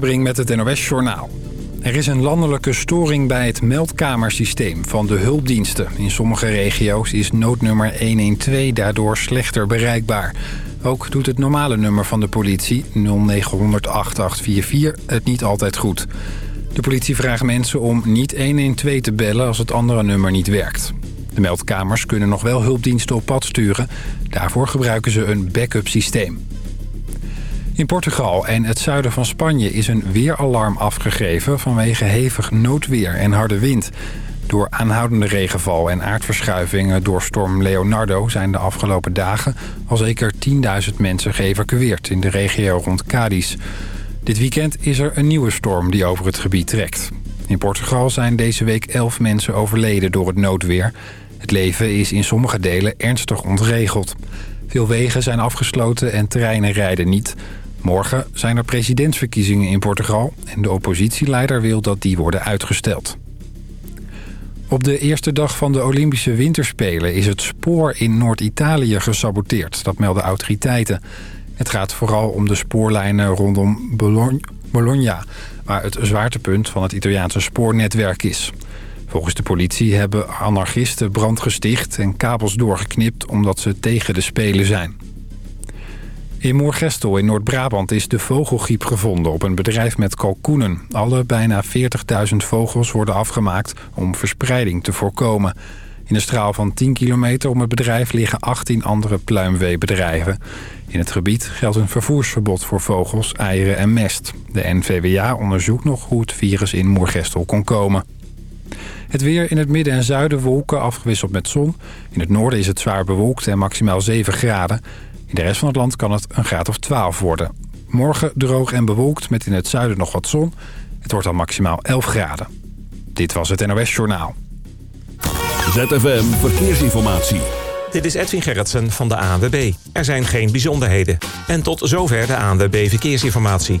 Met het NOS Journaal. Er is een landelijke storing bij het meldkamersysteem van de hulpdiensten. In sommige regio's is noodnummer 112 daardoor slechter bereikbaar. Ook doet het normale nummer van de politie 0900 8844 het niet altijd goed. De politie vraagt mensen om niet 112 te bellen als het andere nummer niet werkt. De meldkamers kunnen nog wel hulpdiensten op pad sturen. Daarvoor gebruiken ze een backup systeem. In Portugal en het zuiden van Spanje is een weeralarm afgegeven... vanwege hevig noodweer en harde wind. Door aanhoudende regenval en aardverschuivingen door storm Leonardo... zijn de afgelopen dagen al zeker 10.000 mensen geëvacueerd... in de regio rond Cadiz. Dit weekend is er een nieuwe storm die over het gebied trekt. In Portugal zijn deze week 11 mensen overleden door het noodweer. Het leven is in sommige delen ernstig ontregeld. Veel wegen zijn afgesloten en treinen rijden niet... Morgen zijn er presidentsverkiezingen in Portugal... en de oppositieleider wil dat die worden uitgesteld. Op de eerste dag van de Olympische Winterspelen... is het spoor in Noord-Italië gesaboteerd, dat melden autoriteiten. Het gaat vooral om de spoorlijnen rondom Bologna... waar het zwaartepunt van het Italiaanse spoornetwerk is. Volgens de politie hebben anarchisten brand gesticht en kabels doorgeknipt... omdat ze tegen de Spelen zijn. In Moorgestel in Noord-Brabant is de vogelgriep gevonden op een bedrijf met kalkoenen. Alle bijna 40.000 vogels worden afgemaakt om verspreiding te voorkomen. In een straal van 10 kilometer om het bedrijf liggen 18 andere pluimveebedrijven. In het gebied geldt een vervoersverbod voor vogels, eieren en mest. De NVWA onderzoekt nog hoe het virus in Moergestel kon komen. Het weer in het midden en zuiden wolken afgewisseld met zon. In het noorden is het zwaar bewolkt en maximaal 7 graden. In de rest van het land kan het een graad of 12 worden. Morgen droog en bewolkt met in het zuiden nog wat zon. Het wordt dan maximaal 11 graden. Dit was het NOS Journaal. ZFM Verkeersinformatie. Dit is Edwin Gerritsen van de ANWB. Er zijn geen bijzonderheden. En tot zover de ANWB Verkeersinformatie.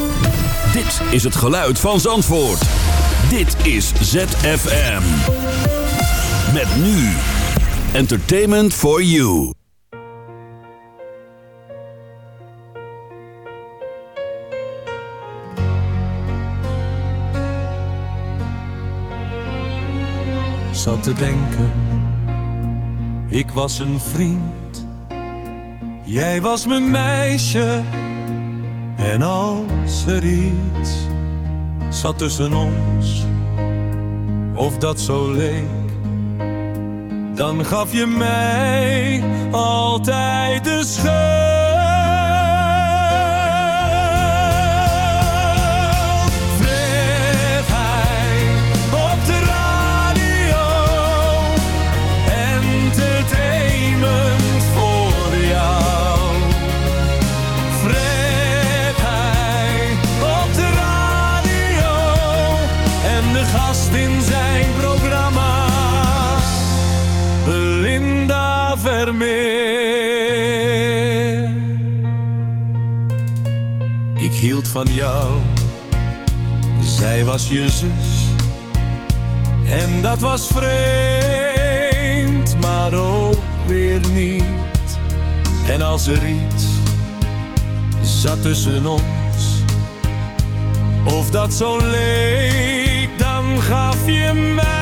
Dit is het geluid van Zandvoort. Dit is ZFM. Met nu. Entertainment for you. Zat te denken. Ik was een vriend. Jij was mijn meisje en als er iets zat tussen ons, of dat zo leek, dan gaf je mij altijd de schuld. Van jou. Zij was je zus. En dat was vreemd, maar ook weer niet. En als er iets zat tussen ons, of dat zo leek, dan gaf je mij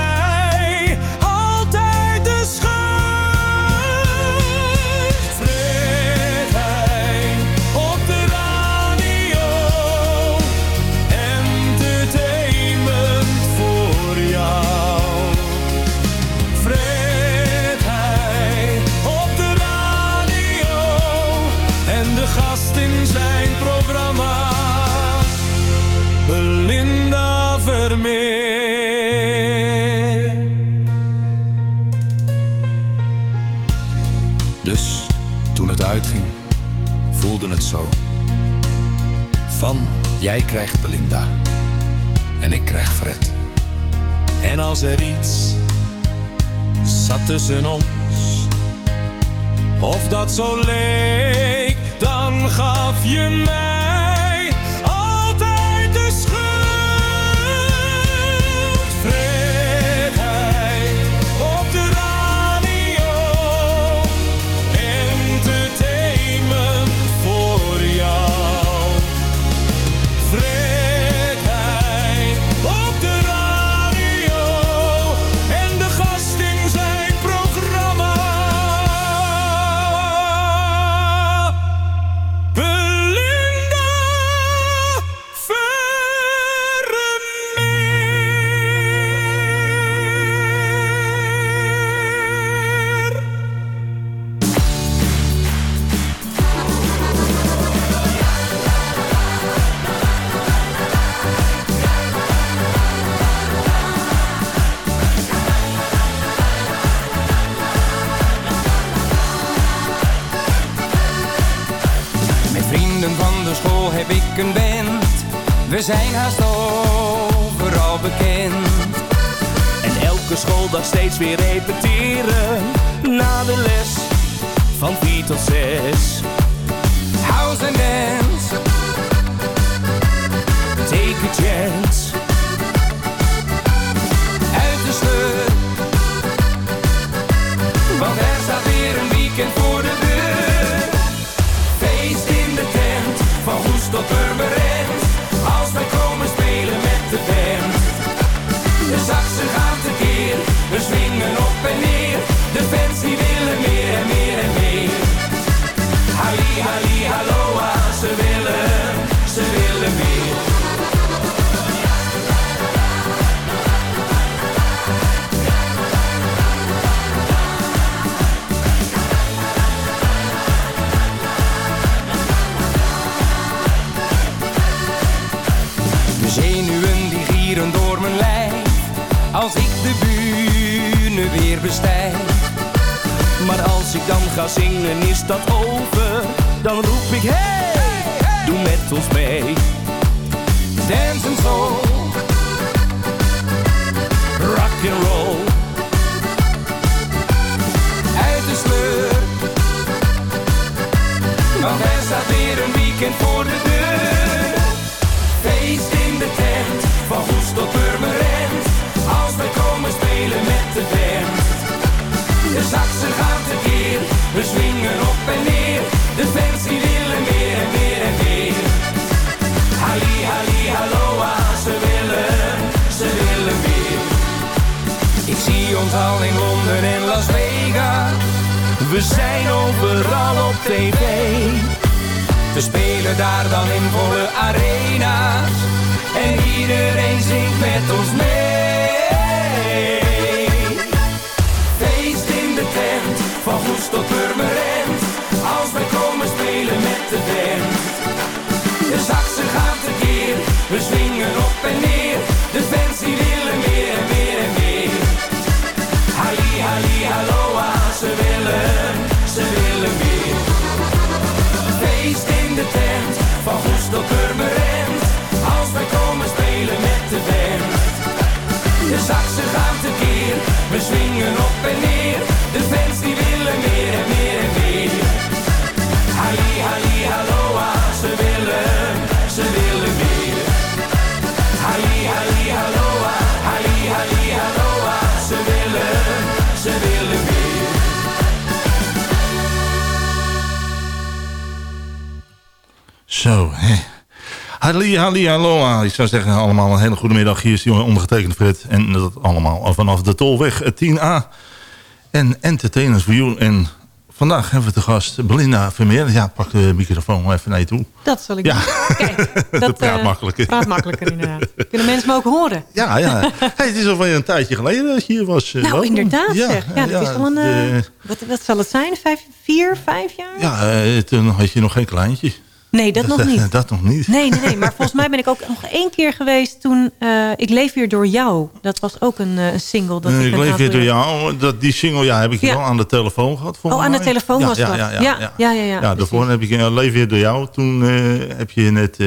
Jij krijgt Belinda en ik krijg Fred. En als er iets zat tussen ons, of dat zo leek, dan gaf je mij. Beatles Ali Aloha. Ik zou zeggen allemaal een hele goede middag. Hier is die ondergetekende Fred. En dat allemaal vanaf de Tolweg 10A. En Entertainers voor You. En vandaag hebben we te gast Belinda Vermeer. Ja, pak de microfoon even naar je toe. Dat zal ik ja. doen. Kijk, dat, praat eh, uh, makkelijker. Praat makkelijker inderdaad. Kunnen mensen me ook horen? Ja, ja. Hey, het is alweer een tijdje geleden dat je hier was. Eh, nou, inderdaad ja, dat is al een... Eh, wat, wat, zal het zijn? Vijf, vier, vijf jaar? Ja, toen had je nog geen kleintje. Nee, dat, nog niet. dat nog niet. Nee, nee, nee. Maar volgens mij ben ik ook nog één keer geweest toen... eh, ik leef weer door jou. Dat was ook een, eh, single. Dat Eh, ik leef weer door jou. Dat, die single ja, heb ik Ja. wel aan de telefoon gehad. Oh, aan de telefoon ja, was ja, dat. Ja, ja, Ja, ja. ja, ja, daarvoor heb ik uh, Leef weer door jou. Toen heb je net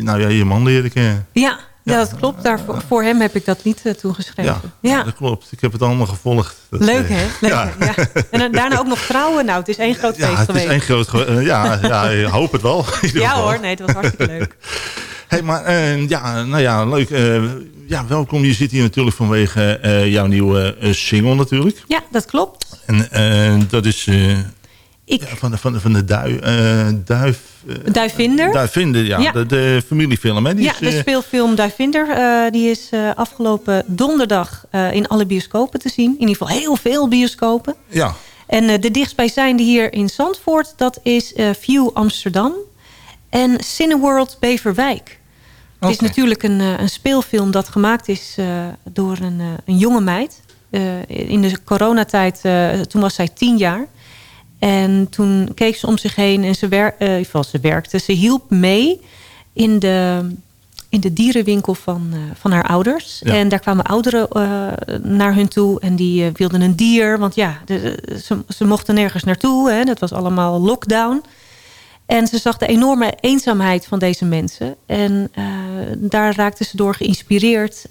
nou ja, je man leren kennen. Ja, ja, dat klopt. Daar, voor, hem heb ik dat lied uh, toegeschreven. Ja, Ja. dat klopt. Ik heb het allemaal gevolgd. Leuk, eh, hè? Leuk, ja. ja. En daarna ook nog trouwen. Nou, het is één groot Ja, feest het geweest. is één groot... eh, ja, ja, ik hoop het wel. Ja hoor, nee, het was hartstikke leuk. Hey, maar eh, ja, nou ja, leuk. eh, ja, welkom. Je zit hier natuurlijk vanwege eh, jouw nieuwe eh, single natuurlijk. Ja, dat klopt. En eh, dat is eh, Ik, ja, van, de, van, de, van de dui, eh, Duif... eh, Duivinder. Duivinder, ja. Ja. De, de familiefilm, hè? Die Ja, is, de eh, speelfilm Duivinder. die is afgelopen donderdag in alle bioscopen te zien. In ieder geval heel veel bioscopen. ja. En de dichtstbijzijnde hier in Zandvoort, dat is View Amsterdam. En Cineworld Beverwijk. Het is natuurlijk een, een speelfilm dat gemaakt is door een, een jonge meid. In de coronatijd, toen was zij tien jaar. En toen keek ze om zich heen en ze, wer geval, ze werkte. Ze hielp mee in de, in de dierenwinkel van, eh, van haar ouders. Ja. En daar kwamen ouderen eh, naar hun toe en die wilden een dier. Want ja, de, ze, ze mochten nergens naartoe. Hè, dat was allemaal lockdown. En ze zag de enorme eenzaamheid van deze mensen. En daar raakte ze door geïnspireerd.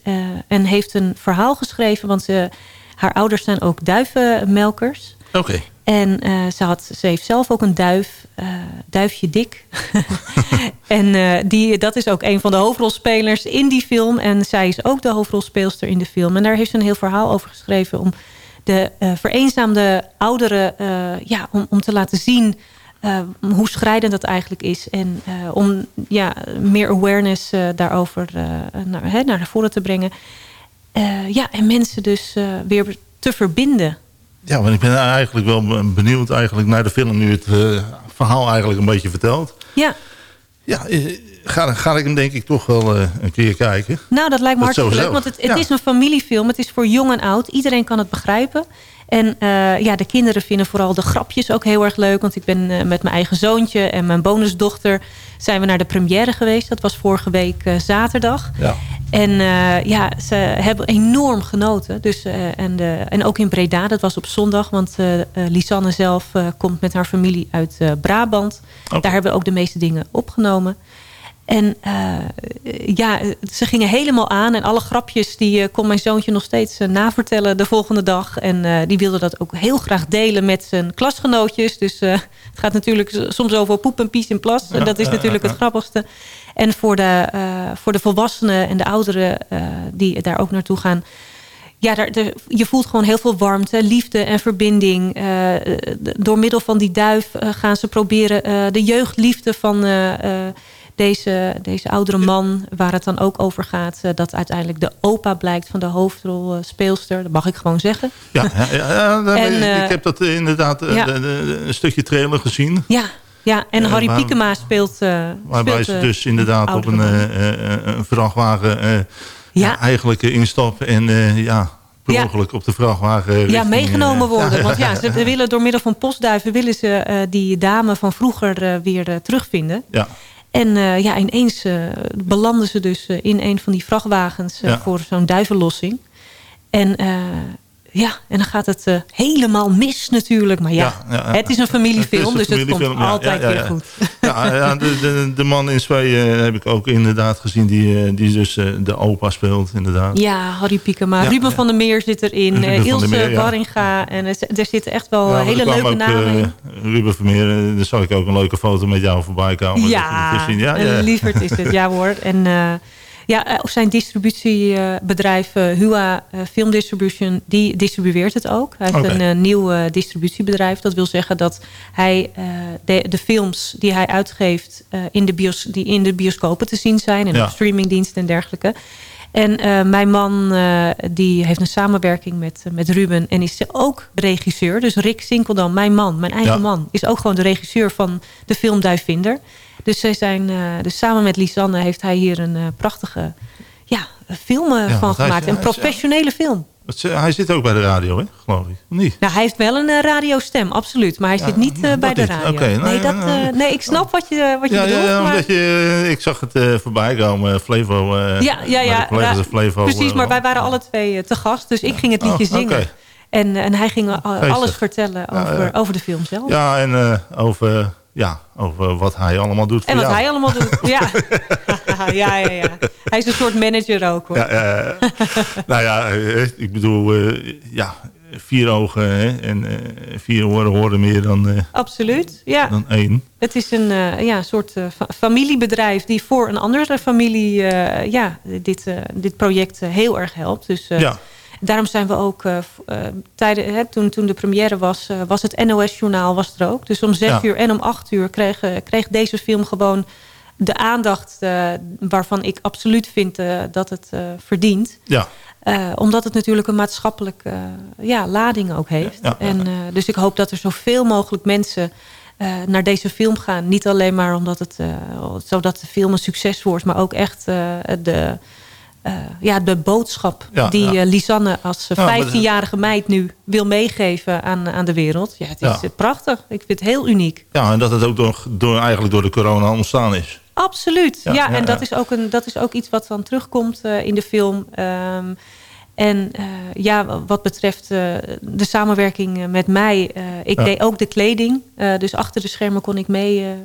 en heeft een verhaal geschreven. Want ze, haar ouders zijn ook duivenmelkers. Oké. En eh, ze, had, heeft zelf ook een duif, eh, duifje dik. en eh, die, dat is ook een van de hoofdrolspelers in die film. En zij is ook de hoofdrolspeelster in de film. En daar heeft ze een heel verhaal over geschreven... om de vereenzaamde ouderen ja, om, om te laten zien... hoe schrijdend dat eigenlijk is. En om ja, meer awareness daarover naar, hè, naar voren te brengen. Ja, en mensen dus weer te verbinden Ja, want ik ben eigenlijk wel benieuwd eigenlijk naar de film nu het eh, verhaal eigenlijk een beetje vertelt. Ja, Ja, eh, ga, ga ik hem denk ik toch wel eh, een keer kijken. nou dat lijkt me Dat hartstikke leuk. Want het, het Ja. is een familiefilm. Het is voor jong en oud. Iedereen kan het begrijpen. En ja, de kinderen vinden vooral de grapjes ook heel erg leuk. Want ik ben met mijn eigen zoontje en mijn bonusdochter... zijn we naar de première geweest. Dat was vorige week eh, zaterdag. Ja. En eh, ja, ze hebben enorm genoten. Dus, eh, en, de, en ook in Breda, dat was op zondag. Want eh, Lisanne zelf komt met haar familie uit Brabant. Oké. Daar hebben we ook de meeste dingen opgenomen. En eh, ja, ze gingen helemaal aan. En alle grapjes, die eh, kon mijn zoontje nog steeds eh, navertellen de volgende dag. En die wilde dat ook heel graag delen met zijn klasgenootjes. Dus het gaat natuurlijk soms over poep en pies en plas. Ja, dat is natuurlijk het grappigste. En voor de, voor de volwassenen en de ouderen die daar ook naartoe gaan... Ja, daar, de- je voelt gewoon heel veel warmte, liefde en verbinding. Door middel van die duif gaan ze proberen de jeugdliefde van deze, deze oudere man... waar het dan ook over gaat, eh, dat uiteindelijk de opa blijkt van de hoofdrolspeelster. Dat mag ik gewoon zeggen. Ja, ja, ja, En, ik, eh, ik heb dat eh, inderdaad ja. een stukje trailer gezien. Ja, ja en Harry Piekema speelt... eh, Waarbij speelt, ze dus inderdaad op een, een vrachtwagen Ja. eigenlijk instappen en ja, per Ja. ongeluk op de vrachtwagen ja, meegenomen worden. Want ja, ze willen door middel van postduiven... willen ze die dame van vroeger weer terugvinden. Ja, En eh, ja, ineens eh, belanden ze dus eh, in een van die vrachtwagens... Ja. voor zo'n duivenlossing. En eh, ja, en dan gaat het eh, helemaal mis natuurlijk. Maar ja, Ja, ja, ja. het is een familiefilm, Het is een dus het komt altijd weer goed. ja, de, de, de man in Zweden heb ik ook inderdaad gezien... die, eh, die dus eh, de opa speelt, inderdaad. Ja, Harry Piekema. Ruben van der Meer zit erin. Ruben eh, van der Ilse Meer. Barringa. En er, zitten echt wel eh, hele leuke ook, namen eh, in. Ruben Vermeer, eh, daar zag ik ook een leuke foto met jou voorbij komen. Ja, ja, ja. lieverd is het, ja hoor. En eh, ja, eh, zijn distributiebedrijf eh, Hua eh, Film Distribution, die distribueert het ook. Hij heeft een nieuw distributiebedrijf. Dat wil zeggen dat hij de, de films die hij uitgeeft in de bios, die in de bioscopen te zien zijn en Ja. op streamingdiensten en dergelijke. En mijn man die heeft een samenwerking met, met Ruben en is ook regisseur. Dus Rick Sinkeldam, mijn man, mijn eigen Ja. man, is ook gewoon de regisseur van de film Duivinder. Dus, zij zijn, eh, dus samen met Lisanne heeft hij hier een eh, prachtige ja, film eh, Ja, van is- gemaakt. Een is- professionele film. Hij zit ook bij de radio, hè? geloof ik. Niet? Nou, hij heeft wel een eh, radiostem, absoluut. Maar hij zit niet bij de radio. Nou nee, dat, nee, ik snap wat je, wat je Ja, bedoelt. ja, maar... omdat je, ik zag het voorbij komen, Flevo. Ja, ja, ja. ra- Flevo, precies, maar wij waren alle twee te gast. Dus ik ging het liedje Oh, zingen. oké. En, en hij ging alles vertellen over, over de film zelf. Ja, en over, ja, over wat hij allemaal doet En wat jou. hij allemaal doet. Ja. ja, ja, ja. Hij is een soort manager ook hoor. Ja, nou ja, eh, ik bedoel, eh, ja, vier ogen hè, en eh, vier oren horen meer dan, eh, Absoluut. Ja. dan één. Het is een eh, ja, soort eh, fa- familiebedrijf die voor een andere familie eh, ja, dit, eh, dit project eh, heel erg helpt. Dus eh, Ja. Daarom zijn we ook tijden, hè, toen, toen de première was, eh, was het NOS-journaal was er ook. Dus om zes Ja. uur en om acht uur kreeg, kreeg deze film gewoon de aandacht waarvan ik absoluut vind dat het verdient. Ja, omdat het natuurlijk een maatschappelijke ja, lading ook heeft. Ja, ja, ja. En, dus ik hoop dat er zoveel mogelijk mensen naar deze film gaan. Niet alleen maar omdat het, zodat de film een succes wordt... maar ook echt de, eh, ja, de boodschap Ja, die ja. eh, Lisanne als eh, Ja, maar 15-jarige meid nu wil meegeven aan, aan de wereld. Ja, het is Ja. eh, prachtig. Ik vind het heel uniek. ja en dat het ook door, door, eigenlijk door de corona ontstaan is. Absoluut. Ja, en dat is, ook een, dat is ook iets wat dan terugkomt eh, in de film. Ehm, en eh, ja, wat betreft eh, de samenwerking eh, met mij. eh, ik deed ook de kleding. Eh, dus achter de schermen kon ik mee.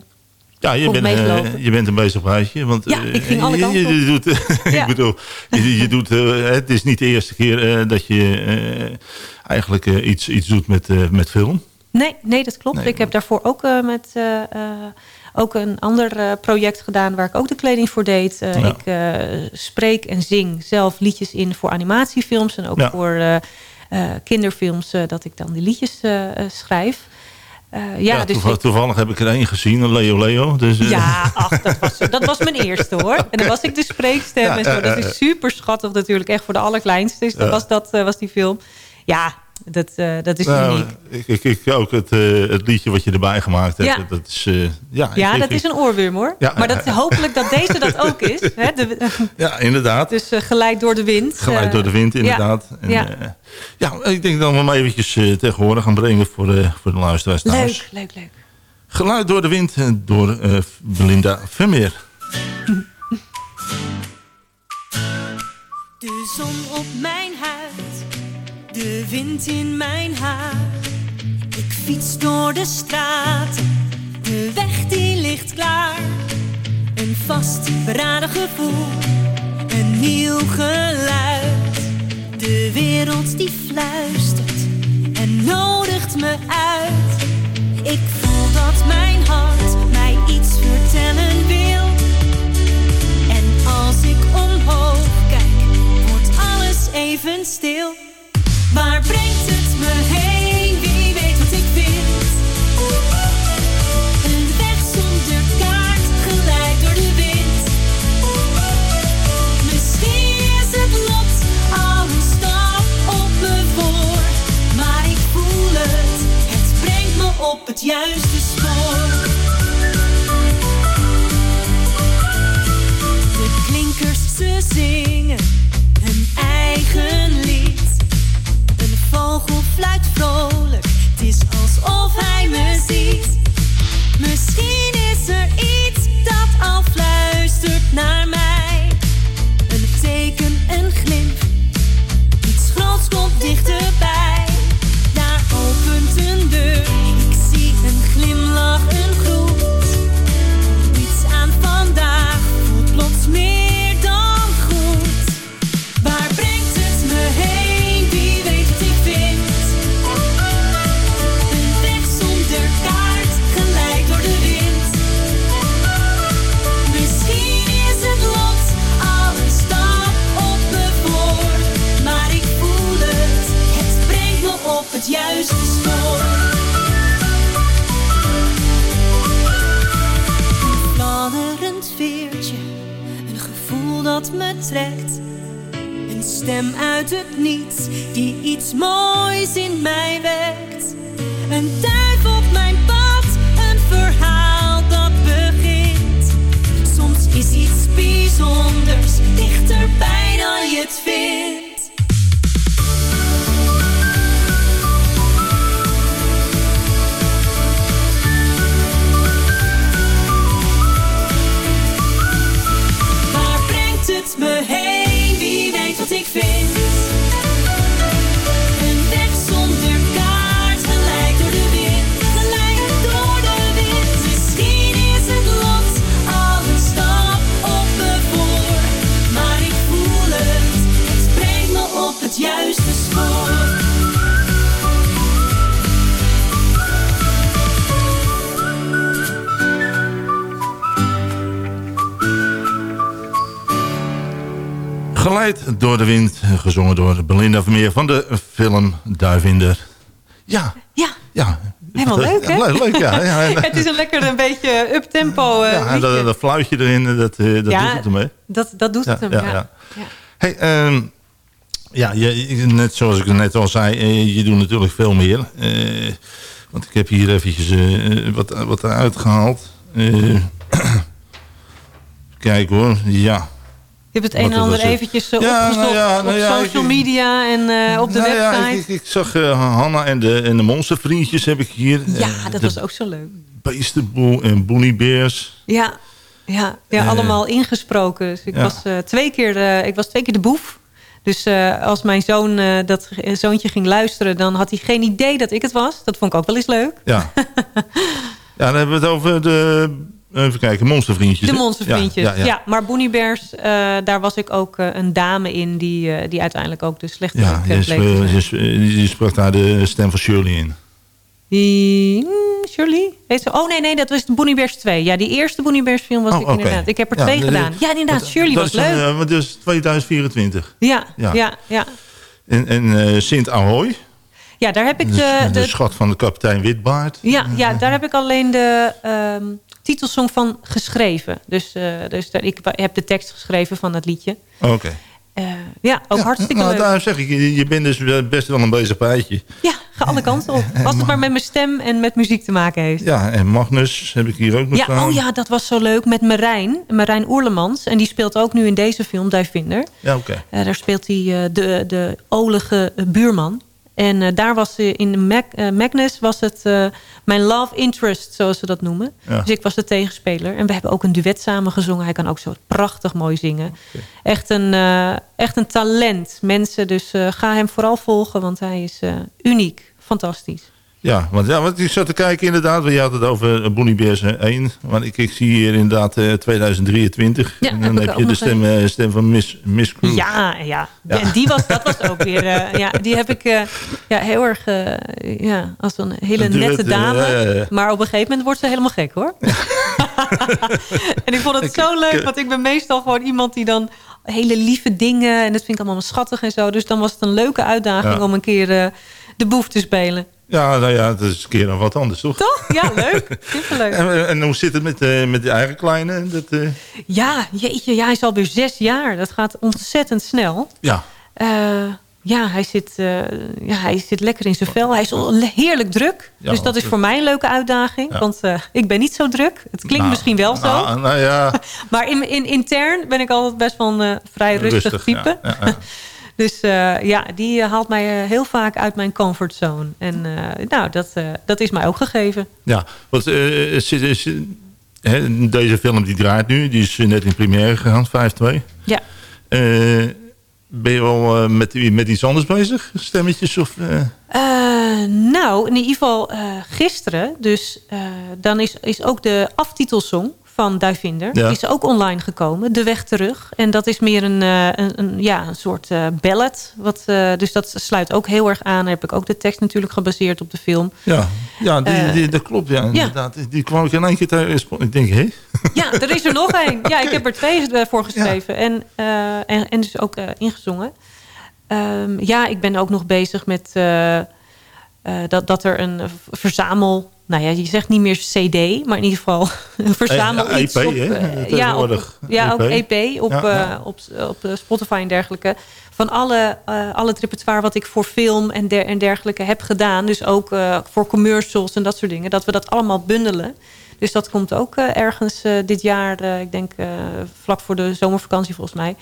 Ja, je bent, eh, je bent een bezigheidje. Want, Ja, eh, ik ging alle je- kanten je, je doet, Ja. ik bedoel, je, je doet, eh, het is niet de eerste keer dat je eigenlijk iets, iets doet met, met film. Nee, nee, dat klopt. Nee. Ik heb daarvoor ook met met ook een ander project gedaan waar ik ook de kleding voor deed. Ja. Ik spreek en zing zelf liedjes in voor animatiefilms en ook Ja. voor kinderfilms dat ik dan die liedjes schrijf. Eh, ja, Ja, dus ik- toevallig heb ik er één gezien, een Leo Leo. Dus, eh, ja, ach, dat, was, dat was mijn eerste hoor. En dan was ik de spreekstem Ja, en zo. ja, Dat is super schattig natuurlijk, echt voor de allerkleinste. Dus dat was, dat, eh, was die film. Ja, dat, eh, dat is nou, uniek. ik, ik, ik ook het, eh, het liedje wat je erbij gemaakt hebt. Ja. Dat is, eh, ja, Ja, ik- dat ik- is een oorworm hoor. Ja, maar dat, hopelijk dat deze dat ook is. Hè? De, Ja, inderdaad. dus eh, geleid door de wind. Geleid Eh, door de wind, inderdaad. En, Ja. ja. ja, ik denk dat we hem eventjes eh, tegenwoordig gaan brengen voor de, voor de luisteraars thuis. leuk, leuk, leuk. Geluid door de wind eh, door eh, Belinda Vermeer. De zon op mijn huid, de wind in mijn haar. Ik fiets door de straten, de weg die ligt klaar. Een vastberaden gevoel, een nieuw geluid. De wereld die fluistert en nodigt me uit. Ik voel dat mijn hart mij iets vertellen wil. En als ik omhoog kijk, wordt alles even stil. Zingen hun eigen lied. Een vogel fluit vrolijk, het is alsof hij me ziet. Misschien is er iets dat al fluistert naar mij. Een teken, een glimp, iets groots komt dichterbij. Gezongen door Belinda Vermeer van de film Duivinder. Ja, Ja, ja. Helemaal leuk, hè? Leuk, leuk, ja. ja. En, het is een lekker een beetje up-tempo eh, ja, liedje. dat, dat fluitje erin, dat, eh, dat Ja, doet het ermee. Dat, dat doet het hem, ja. Hey, ehm, ja, je, net zoals ik net al zei, eh, je doet natuurlijk veel meer. Eh, want ik heb hier eventjes eh, wat, wat eruit gehaald. Eh, kijk hoor, ja. Je hebt het een en er ander eventjes eh, Ja, opgezocht nou ja, nou op ja, social ik- media en eh, op de Nou ja, website. ik, ik, ik zag eh, Hanna en de, en de monstervriendjes heb ik hier. Ja, dat was ook zo leuk. Beestenboel en Boenie Bears. Ja, ja, ja allemaal ingesproken. Dus ik, ja. was, twee keer, ik was twee keer de boef. Dus als mijn zoon dat zoontje ging luisteren... dan had hij geen idee dat ik het was. Dat vond ik ook wel eens leuk. Ja. ja, dan hebben we het over de... Even kijken, monstervriendjes. De hè? monstervriendjes. Ja, Ja, maar Boenie Bears, eh, daar was ik ook eh, een dame in... die, eh, die uiteindelijk ook de slechte Ja, je sprak daar de stem van Shirley in. Die, hmm, Shirley? Heet ze? Oh nee, nee, dat was de Bonnie Bears 2. Ja, die eerste Bonnie Bears film was Oh, ik oké. inderdaad. Ik heb er twee gedaan. Ja, inderdaad, Dat- Shirley dat was leuk. wat dus 2024. ja, ja. ja, En, en Sint Ahoy, ja. daar heb ik de, de, de de, schat van de kapitein Witbaard. ja, ja, daar heb ik alleen de ehm, titelsong van geschreven. Dus, eh, dus ik heb de tekst geschreven van het liedje. Oké. Eh, ja, ook Ja, hartstikke nou, leuk. Daar zeg ik, je, je bent dus best wel een bezig bijtje. Ja, ga alle kanten op. Als het maar met mijn stem en met muziek te maken heeft. Ja, en Magnus heb ik hier ook nog Ja, staan. oh ja, dat was zo leuk met Marijn. Marijn Oerlemans. En die speelt ook nu in deze film, Duivinder. Ja, oké. Eh, daar speelt hij de, de olige buurman. En eh, daar was eh, in Mag eh, Magnus was het mijn love interest, zoals ze dat noemen. Ja. Dus ik was de tegenspeler. En we hebben ook een duet samen gezongen. Hij kan ook zo prachtig mooi zingen. Echt, een, echt een talent. Mensen, dus ga hem vooral volgen, want hij is uniek. Fantastisch. Ja, want, ja, want ik zat te kijken inderdaad. want Je had het over uh, Bonnie Bears 1. Maar ik, ik zie hier inderdaad eh, 2023. Ja, en dan heb je de stem, eh, stem van Miss, Miss Cruise. Ja, ja. Ja. En die was, dat was ook weer... eh, ja, die heb ik eh, ja, heel erg... eh, ja, als een hele duet, nette eh, dame. Maar op een gegeven moment wordt ze helemaal gek, hoor. en ik vond het zo leuk, want ik ben meestal gewoon iemand die dan... hele lieve dingen, en dat vind ik allemaal schattig en zo. Dus dan was het een leuke uitdaging om een keer eh, de boef te spelen. Ja, nou ja, dat is een keer wat anders, toch? Toch? Ja, leuk. Superleuk. En, en hoe zit het met, eh, met die eigen kleine? Dat, eh, Ja, jeetje, ja, hij is alweer zes jaar. Dat gaat ontzettend snel. ja, Eh, ja, hij zit, eh, ja, hij zit lekker in zijn vel. Hij is heerlijk druk. Ja, dus dat is voor mij een leuke uitdaging. Ja. Want eh, ik ben niet zo druk. Het klinkt Nou, misschien wel zo. Nou, nou ja, Maar in, in, intern ben ik altijd best wel een eh, vrij rustig, type. Ja, ja. Dus eh, ja, die eh, haalt mij eh, heel vaak uit mijn comfortzone. En nou, dat, dat is mij ook gegeven. Ja, want deze film die draait nu, die is net in première gegaan, 5-2. Ja. Ben je eh, met, met iets anders bezig? Stemmetjes of... nou, in ieder geval gisteren. Dus dan is, is ook de aftitelsong van Duivinder. Ja. Is ook online gekomen. De weg terug. En dat is meer een, eh, een, een, ja, een soort eh, ballad. Wat, eh, dus dat sluit ook heel erg aan. Daar heb ik ook de tekst natuurlijk gebaseerd op de film. Ja, ja die, die, dat klopt. Ja, inderdaad. Die- Die kwam ik in één keer tegen. Ik denk, hé? Ja, er is er nog één. Ja, ik heb er twee voor geschreven. En, en, en dus ook ingezongen. Ehm, ja, ik ben ook nog bezig met dat, dat er een verzamel... Nou ja, je zegt niet meer CD, maar in ieder geval verzamel Eh, iets EP, op... hè? eh, ja, op, Tegenwoordig. ja, op EP. Op, Ja, ja. eh, op, op eh, Spotify en dergelijke. Van alle, eh, alle het repertoire wat ik voor film en, der, en dergelijke heb gedaan. Dus ook voor commercials en dat soort dingen. Dat we dat allemaal bundelen. Dus dat komt ook eh, ergens eh, dit jaar, eh, ik denk vlak voor de zomervakantie volgens mij,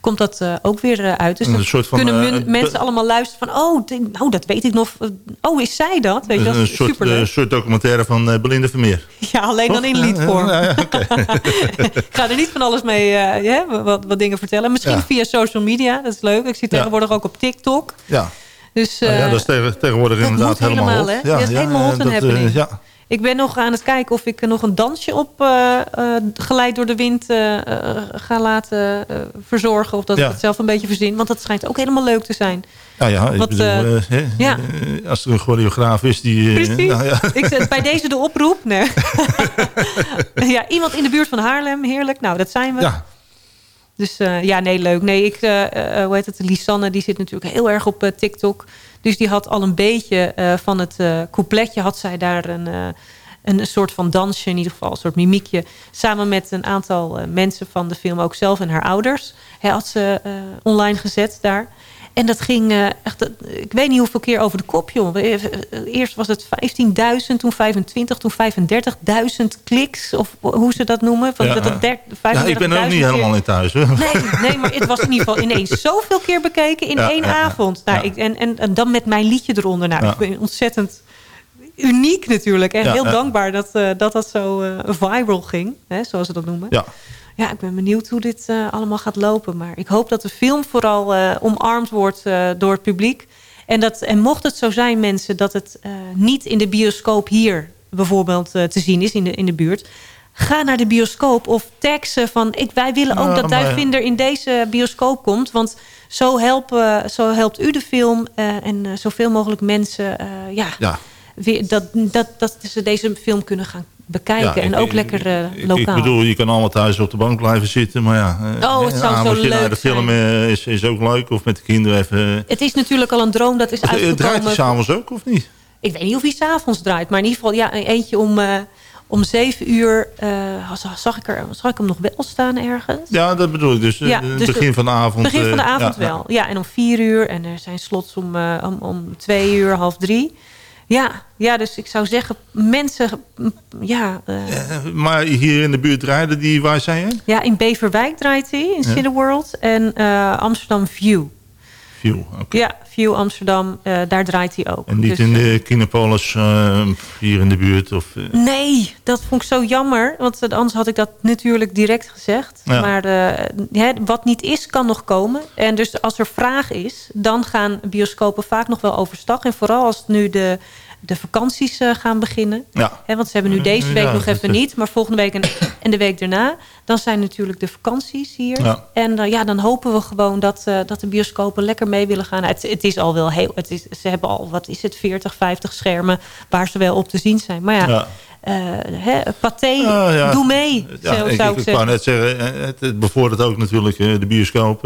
komt dat ook weer uit. Dus Een dan soort van, kunnen mensen allemaal luisteren van, oh, denk- nou dat weet ik nog. Oh, is zij dat? Weet je, dat Een is soort, eh, soort documentaire van Belinda Vermeer. Ja, alleen dan in liedvorm. Ja, ja, ik ga er niet van alles mee ja, wat, wat dingen vertellen. Misschien Ja. via social media, dat is leuk. Ik zie tegenwoordig ook op TikTok. Ja. Dus, Nou ja, dat is tegen, tegenwoordig inderdaad helemaal helemaal, hot. is helemaal hot en dat, happening. ja. Ik ben nog aan het kijken of ik nog een dansje op eh, eh, geleid door de wind eh, ga laten verzorgen. Of dat Ja. ik het zelf een beetje verzin. Want dat schijnt ook helemaal leuk te zijn. Ja, ja, Wat, bedoel, ja. eh, als er een choreograaf is die... nou ja. Ik zet bij deze de oproep. Nee. ja, iemand in de buurt van Haarlem, heerlijk. Nou, dat zijn we. ja. Dus ja, nee, leuk. Nee, ik, hoe heet het? Lisanne, die zit natuurlijk heel erg op TikTok. Dus die had al een beetje eh, van het eh, coupletje... had zij daar een, eh, een soort van dansje, in ieder geval een soort mimiekje... samen met een aantal mensen van de film, ook zelf en haar ouders... Had ze online gezet daar. En dat ging eh, echt, ik weet niet hoeveel keer over de kop, joh. Eh, Eerst was het 15.000, toen 25, toen 35.000 kliks. Of hoe ze dat noemen. Van Ja, dat ja. het der- Ja, ik ben er ook 35.000 niet helemaal in thuis. Hoor. Nee, nee, maar het was in ieder geval ineens zoveel keer bekeken in Ja, één avond. Nou, ik, en, en, en dan met mijn liedje eronder. Nou, ik ben ontzettend uniek natuurlijk. En heel dankbaar dat, eh, dat dat zo viral ging. Hè, zoals ze dat noemen. Ja. Ja, ik ben benieuwd hoe dit eh, allemaal gaat lopen. Maar ik hoop dat de film vooral eh, omarmd wordt eh, door het publiek. En, dat, en mocht het zo zijn, mensen, dat het niet in de bioscoop hier bijvoorbeeld te zien is in de, in de buurt. Ga naar de bioscoop of tag ze van... Ik, wij willen ook dat Duivinder in deze bioscoop komt. Want zo, helpen, zo helpt u de film en zoveel mogelijk mensen... ja, Ja. weer, dat, dat, dat ze deze film kunnen gaan bekijken. Ja, en ook ik- lekker eh, lokaal. ik bedoel, je kan allemaal thuis op de bank blijven zitten. Maar ja, eh, Oh, het zou zo naar leuk de film eh, is, is ook leuk. Of met de kinderen even... Het is natuurlijk al een droom dat is Eh, Draait hij uitgekomen. s'avonds ook of niet? Ik weet niet of hij s'avonds draait. Maar in ieder geval, ja, eentje om, eh, om zeven uur. eh, zag, ik er, zag ik hem nog wel staan ergens? Ja, dat bedoel ik. Dus, Ja, dus begin de- van de avond. Begin van de avond ja, wel. Ja, en om vier uur. En er zijn slots om, om, om twee uur, half drie. Ja, ja, dus ik zou zeggen, mensen... m, Ja, eh. Eh, Maar hier in de buurt rijden die, waar zijn je? ja, in Beverwijk draait hij, in Ja. Cineworld. En eh, Amsterdam View. View. Ja, View Amsterdam, eh, daar draait hij ook. En niet Dus, in eh, de Kinepolis eh, hier in de buurt? Of, eh, Nee, dat vond ik zo jammer. Want eh, anders had ik dat natuurlijk direct gezegd. Ja. Maar eh, hè, wat niet is, kan nog komen. En dus als er vraag is, dan gaan bioscopen vaak nog wel overstag. En vooral als nu de, de vakanties eh, gaan beginnen. ja. Hè, want ze hebben nu deze week Ja, nog even niet. Maar volgende week en, en de week daarna... dan zijn natuurlijk de vakanties hier. Ja. En eh, ja, dan hopen we gewoon dat, eh, dat de bioscopen lekker mee willen gaan. Het, het is al wel heel... Het is, ze hebben al, wat is het, 40, 50 schermen... waar ze wel op te zien zijn. Maar ja, eh, Ah, ja. doe mee, Ja, zo, ik, zou ik, ik ik wou zeggen. net zeggen, het, het bevordert ook natuurlijk de bioscoop.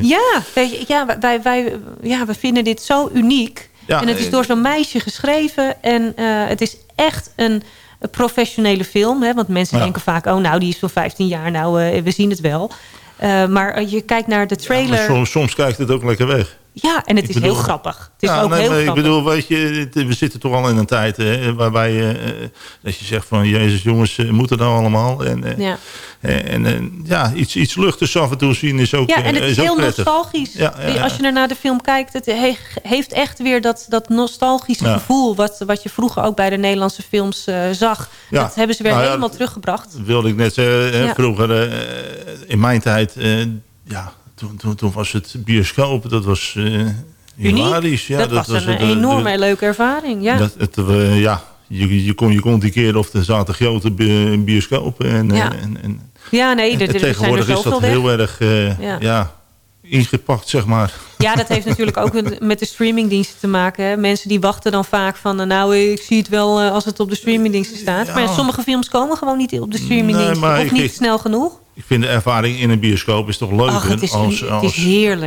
Ja, weet je, ja, wij, wij, ja, we vinden dit zo uniek. Ja, en het is door zo'n meisje geschreven. En eh, het is echt een professionele film. Hè? Want mensen Ja. denken vaak, oh nou, die is van 15 jaar. Nou, eh, we zien het wel. Eh, maar je kijkt naar de trailer. Ja, soms, soms kijkt het ook lekker weg. En het Ik is bedoel- heel grappig. Het is ja, ook nee, heel ik grappig. bedoel, weet je, we zitten toch al in een tijd hè, waarbij eh, dat je zegt van, jezus jongens, eh, moet het nou allemaal? En, eh, ja. en, eh, ja, iets, iets luchtigs af en toe zien is ook, Ja, en het is heel prettig. nostalgisch. Ja, ja, ja. Als je naar de film kijkt, het he- heeft echt weer dat, dat nostalgische Ja. gevoel... Wat, wat je vroeger ook bij de Nederlandse films zag. Ja. Dat hebben ze weer Nou ja, helemaal teruggebracht. wilde ik net zeggen, Ja. vroeger in mijn tijd, ja, toen, toen, toen was het bioscoop, dat was eh hilarisch. Ja, dat, was een enorme eh, en leuke ervaring. Ja. Dat, het, eh, ja, je, je, kon, je kon die keer of er zaten grote bi- bioscopen. En, Ja. en, en, ja, nee, er, er zijn er tegenwoordig is dat weg. heel erg Ja. ja. ingepakt, zeg maar. Ja, dat heeft natuurlijk ook met- de streamingdiensten te maken. Hè. Mensen die wachten dan vaak van... nou, ik zie het wel als het op de streamingdiensten staat. Ja. Maar sommige films komen gewoon niet op de streamingdiensten. Nee, of ik- niet ik- snel genoeg. Ik vind de ervaring in een bioscoop is toch leuker Ach, het is, als,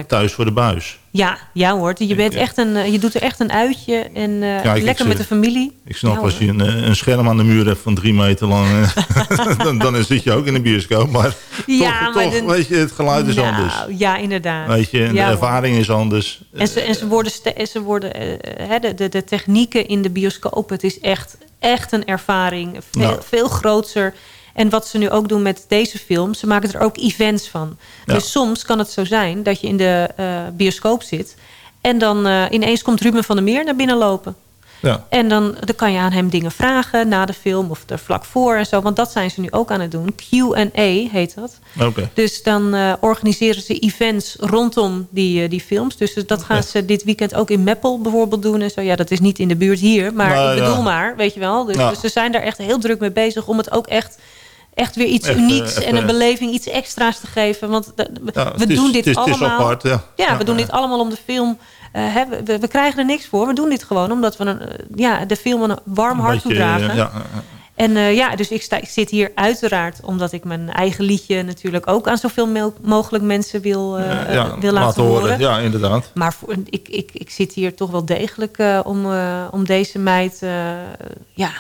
thuis voor de buis. Ja, ja hoor. Je, bent Ik- echt een, eh, je doet er echt een uitje. En eh, Kijk, lekker met de familie. Ik snap Ja, als je een, eh, een scherm aan de muur hebt van drie meter lang, eh, dan, dan zit je ook in een bioscoop. Maar Ja, toch, maar toch de- weet je, het geluid is Nou, anders. Ja, inderdaad. Weet je, en Ja, de hoor. ervaring is anders. En ze, en ze worden, ze worden eh, hè, de, de, de technieken in de bioscoop. Het is echt, echt een ervaring. Veel, Nou. veel groter. En wat ze nu ook doen met deze film. Ze maken er ook events van. Ja. Dus soms kan het zo zijn dat je in de eh, bioscoop zit. En dan eh, ineens komt Ruben van der Meer naar binnen lopen. Ja. En dan, dan kan je aan hem dingen vragen na de film of er vlak voor en zo. Want dat zijn ze nu ook aan het doen. Q&A heet dat. Oké. Dus dan eh, organiseren ze events rondom die, die films. Dus dat gaan ze dit weekend ook in Meppel bijvoorbeeld doen. En zo. Ja, dat is niet in de buurt hier. Maar Nou, ik bedoel ja. maar, weet je wel. Dus, Ja. dus ze zijn daar echt heel druk mee bezig om het ook echt... Echt weer iets Echt, unieks eh, en een even- beleving, iets extra's te geven. Want we, Ja, we het is- doen dit is- allemaal. apart, ja. Ja, we doen dit allemaal om de film. eh, hè, we- we, krijgen er niks voor. We doen dit gewoon omdat we een, eh, ja, de film een warm Een hart toedragen. eh, ja, En eh, ja, dus ik, sta, ik zit hier uiteraard omdat ik mijn eigen liedje natuurlijk ook aan zoveel mogelijk mensen wil, eh, ja, wil laten, horen. Ja, inderdaad. Maar voor, ik, ik, ik zit hier toch wel degelijk eh, om, eh, om deze meid eh, ja,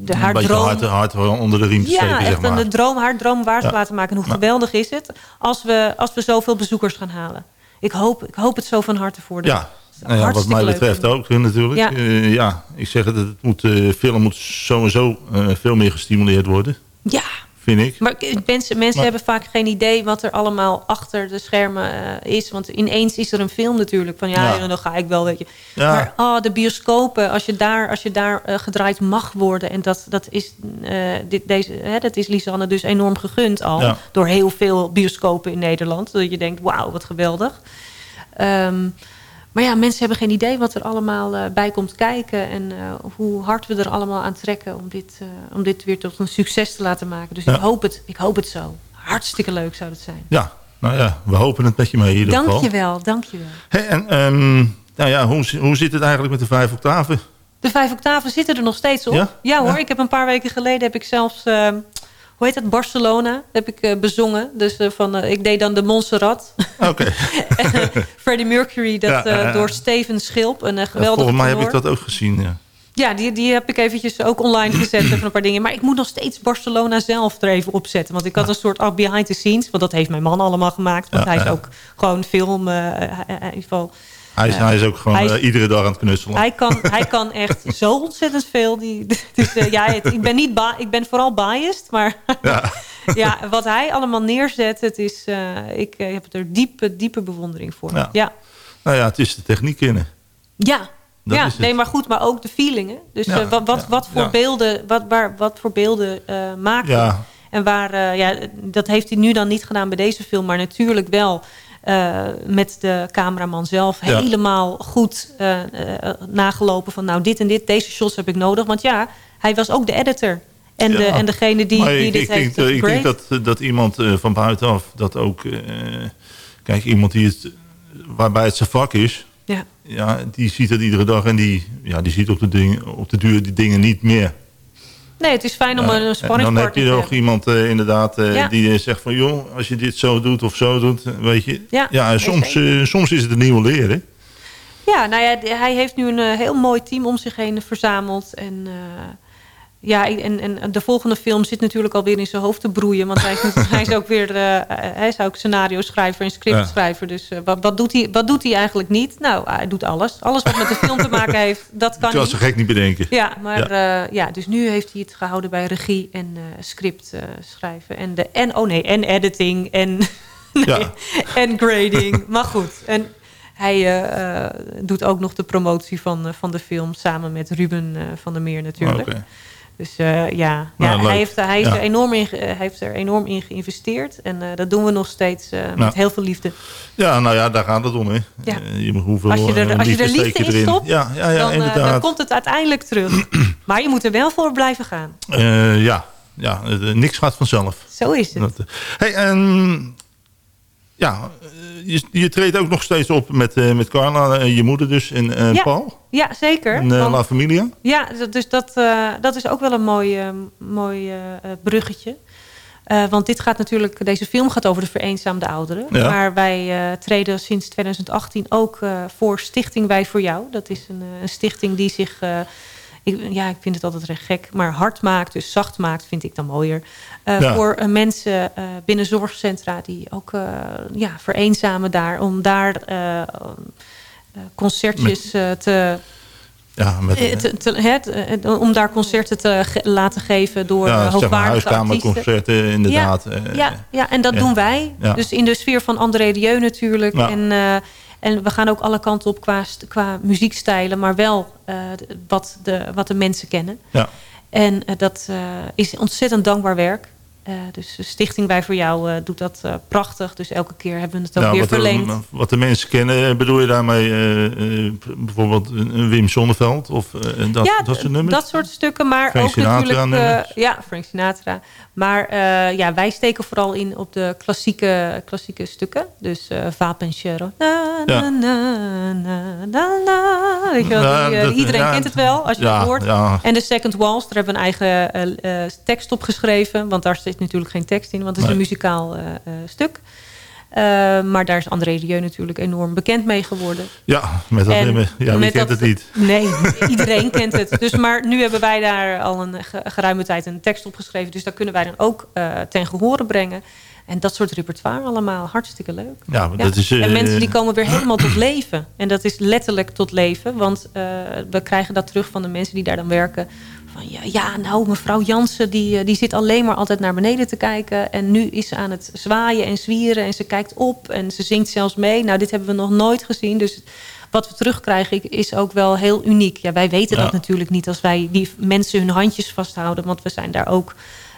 de, een haar beetje droom... hard, hard onder de riem te ja, steken, echt zeg maar. een droom, haar droom waar te Ja. laten maken. En hoe geweldig is het als we, als we zoveel bezoekers gaan halen. Ik hoop, ik hoop het zo van harte voor de Ja, nou ja, wat mij leuk. betreft ook eh, natuurlijk. Ja. Ja, ja ik zeg het, het moet, eh film moet sowieso eh, veel meer gestimuleerd worden, Ja, vind ik. maar mensen, mensen Maar- hebben vaak geen idee wat er allemaal achter de schermen eh, is. Want ineens is er een film natuurlijk. Van ja, Ja. dan ga ik wel, weet je. Ja. Maar oh, de bioscopen, als je daar, als je daar eh, gedraaid mag worden... en dat, dat, is, eh, dit, deze, hè, dat is Lisanne dus enorm gegund al... Door heel veel bioscopen in Nederland. Dat je denkt, wauw, wat geweldig. Ehm, maar ja, mensen hebben geen idee wat er allemaal eh, bij komt kijken... en eh, hoe hard we er allemaal aan trekken... om dit, eh, om dit weer tot een succes te laten maken. Dus Ja. ik, hoop het, ik hoop het zo. Hartstikke leuk zou het zijn. Ja, nou ja, we hopen het met je mee in ieder Dank geval. je wel, dank je wel. Hé, en ehm, nou ja, hoe, hoe zit het eigenlijk met de vijf octaven? De vijf octaven zitten er nog steeds op. Ja? Ja, hoor, Ja. ik heb een paar weken geleden heb ik zelfs... eh, hoe heet dat? Barcelona heb ik eh, bezongen. Dus eh, van, eh, ik deed dan de Montserrat. Oké, Freddie Mercury, dat Ja, door Steven Schilp. Een Ja, geweldige volgens mij heb ik dat ook gezien. Ja. Ja, die, die heb ik eventjes ook online gezet van een paar dingen. Maar ik moet nog steeds Barcelona zelf er even op zetten. Want ik had een soort behind the scenes. Want dat heeft mijn man allemaal gemaakt. Want Ja, hij is ook gewoon film. in ieder geval, Hij, is, hij is ook gewoon is- eh, iedere dag aan het knutselen. hij, kan, hij kan echt zo ontzettend veel. Die, dus, eh, ja, het- ik, ben niet ik ben vooral biased. Maar Ja. ja, wat hij allemaal neerzet. Het is, eh, ik heb er diepe, diepe bewondering voor. Ja. Nou ja, het is de techniek in. Ja, Dat nee, maar goed, maar ook de feelingen. Dus Ja, wat, wat, ja, wat voor ja. beelden, wat, waar, wat voor beelden maken. En waar, ja, dat heeft hij nu dan niet gedaan bij deze film, maar natuurlijk wel eh, met de cameraman zelf Ja. helemaal goed eh, eh, nagelopen van nou dit en dit, deze shots heb ik nodig. Want ja, hij was ook de editor. En, de, en degene die, die ik, dit ik, heeft denk, ik denk dat, dat iemand van buitenaf dat ook... kijk, iemand die het, waarbij het zijn vak is... Ja. Ja, die ziet het iedere dag en die, ja, die ziet op de, ding, op de duur die dingen niet meer. Nee, het is fijn om Ja, een en sparringpartner dan heb je te nog hebben. iemand eh, inderdaad eh, Ja. die eh, zegt van... joh, als je dit zo doet of zo doet, weet je. Ja, en nee, soms, eh, soms is het een nieuwe leren. Ja, nou ja, hij heeft nu een heel mooi team om zich heen verzameld. En, eh, ja, en, en de volgende film zit natuurlijk alweer in zijn hoofd te broeien. Want hij is, natuurlijk- hij is ook weer eh, hij is ook scenario schrijver en scriptschrijver. Dus eh, wat, wat, doet hij, wat doet hij eigenlijk niet? Nou, hij doet alles. Alles wat met de film te maken heeft, dat kan Dat ze gek niet bedenken. Ja, maar Ja. ja. ja, dus nu heeft hij het gehouden bij regie en eh, script eh, schrijven. En, de, en, oh nee, en editing en, nee, Ja. en grading. maar goed, en hij eh, eh, doet ook nog de promotie van, eh, van de film... samen met Ruben eh, van der Meer natuurlijk. Oké. Dus eh, ja, Nou, ja hij, heeft, hij, is Ja. er enorm in, hij heeft er enorm in geïnvesteerd. En eh, dat doen we nog steeds eh, Nou. met heel veel liefde. Ja, nou ja, daar gaat het om. Hè. Ja. Je moet hoeveel Als je er, als je er liefde in stopt, Ja, ja, ja dan, inderdaad. dan komt het uiteindelijk terug. maar je moet er wel voor blijven gaan. Ja, ja niks gaat vanzelf. Zo is het. Hey, en ja, eh, je, je treedt ook nog steeds op met, eh, met Carla, eh, je moeder dus, en Ja. Paul. Ja, zeker. En Want- La Familia. Ja, dus dat, dat is ook wel een mooi, mooi bruggetje. Want dit gaat natuurlijk, deze film gaat over de vereenzaamde ouderen. Ja. Maar wij treden sinds 2018 ook voor Stichting Wij voor Jou. Dat is een, een stichting die zich, ik, ja, ik vind het altijd recht gek, maar hard maakt, dus zacht maakt, vind ik dan mooier. Eh, Ja. Voor eh, mensen eh, binnen zorgcentra die ook ja, vereenzamen daar, om daar concertjes te Ja, met, te- te- het, om daar concerten te ge- laten geven door ja, zeg maar huiskamerconcerten inderdaad. Ja, ja, ja, en dat doen wij. Dus in de sfeer van André Rieu natuurlijk. En, en we gaan ook alle kanten op qua, qua muziekstijlen, maar wel eh, wat, de, wat de mensen kennen. Ja. En eh, dat eh, is ontzettend dankbaar werk. Dus de Stichting Wij voor Jou doet dat prachtig. Dus elke keer hebben we het ook weer wat, de, verleend. wat de mensen kennen, bedoel je daarmee bijvoorbeeld een Wim Sonneveld of dat, ja, dat soort nummers? dat soort stukken. Maar Frank ook Sinatra natuurlijk... ja, Frank Sinatra. Maar eh, ja, wij steken vooral in op de klassieke, klassieke stukken. Dus eh. Na, Ja. na, na. Weet je wel, Ja, die, eh, iedereen ja, kent het wel, als je het hoort. En de Second Waltz, daar hebben we een eigen eh, eh, tekst op geschreven. Want daar zit natuurlijk geen tekst in, want het is Nee. een muzikaal eh, eh, stuk. Eh, maar daar is André Rieu natuurlijk enorm bekend mee geworden. Ja, met dat nummer. Ja, wie met kent dat- het niet? Nee, iedereen kent het. Dus, maar nu hebben wij daar al een ge- geruime tijd een tekst op geschreven. Dus daar kunnen wij dan ook eh, ten gehore brengen. En dat soort repertoire allemaal. Hartstikke leuk. Ja, dat is... eh, en mensen die komen weer helemaal tot leven. En dat is letterlijk tot leven. Want eh, we krijgen dat terug van de mensen die daar dan werken. Van ja, ja nou mevrouw Jansen die, eh, die zit alleen maar altijd naar beneden te kijken. En nu is ze aan het zwaaien en zwieren. En ze kijkt op en ze zingt zelfs mee. Nou, dit hebben we nog nooit gezien. Dus wat we terugkrijgen is ook wel heel uniek. Ja, wij weten Ja. dat natuurlijk niet als wij die mensen hun handjes vasthouden. Want we zijn daar ook...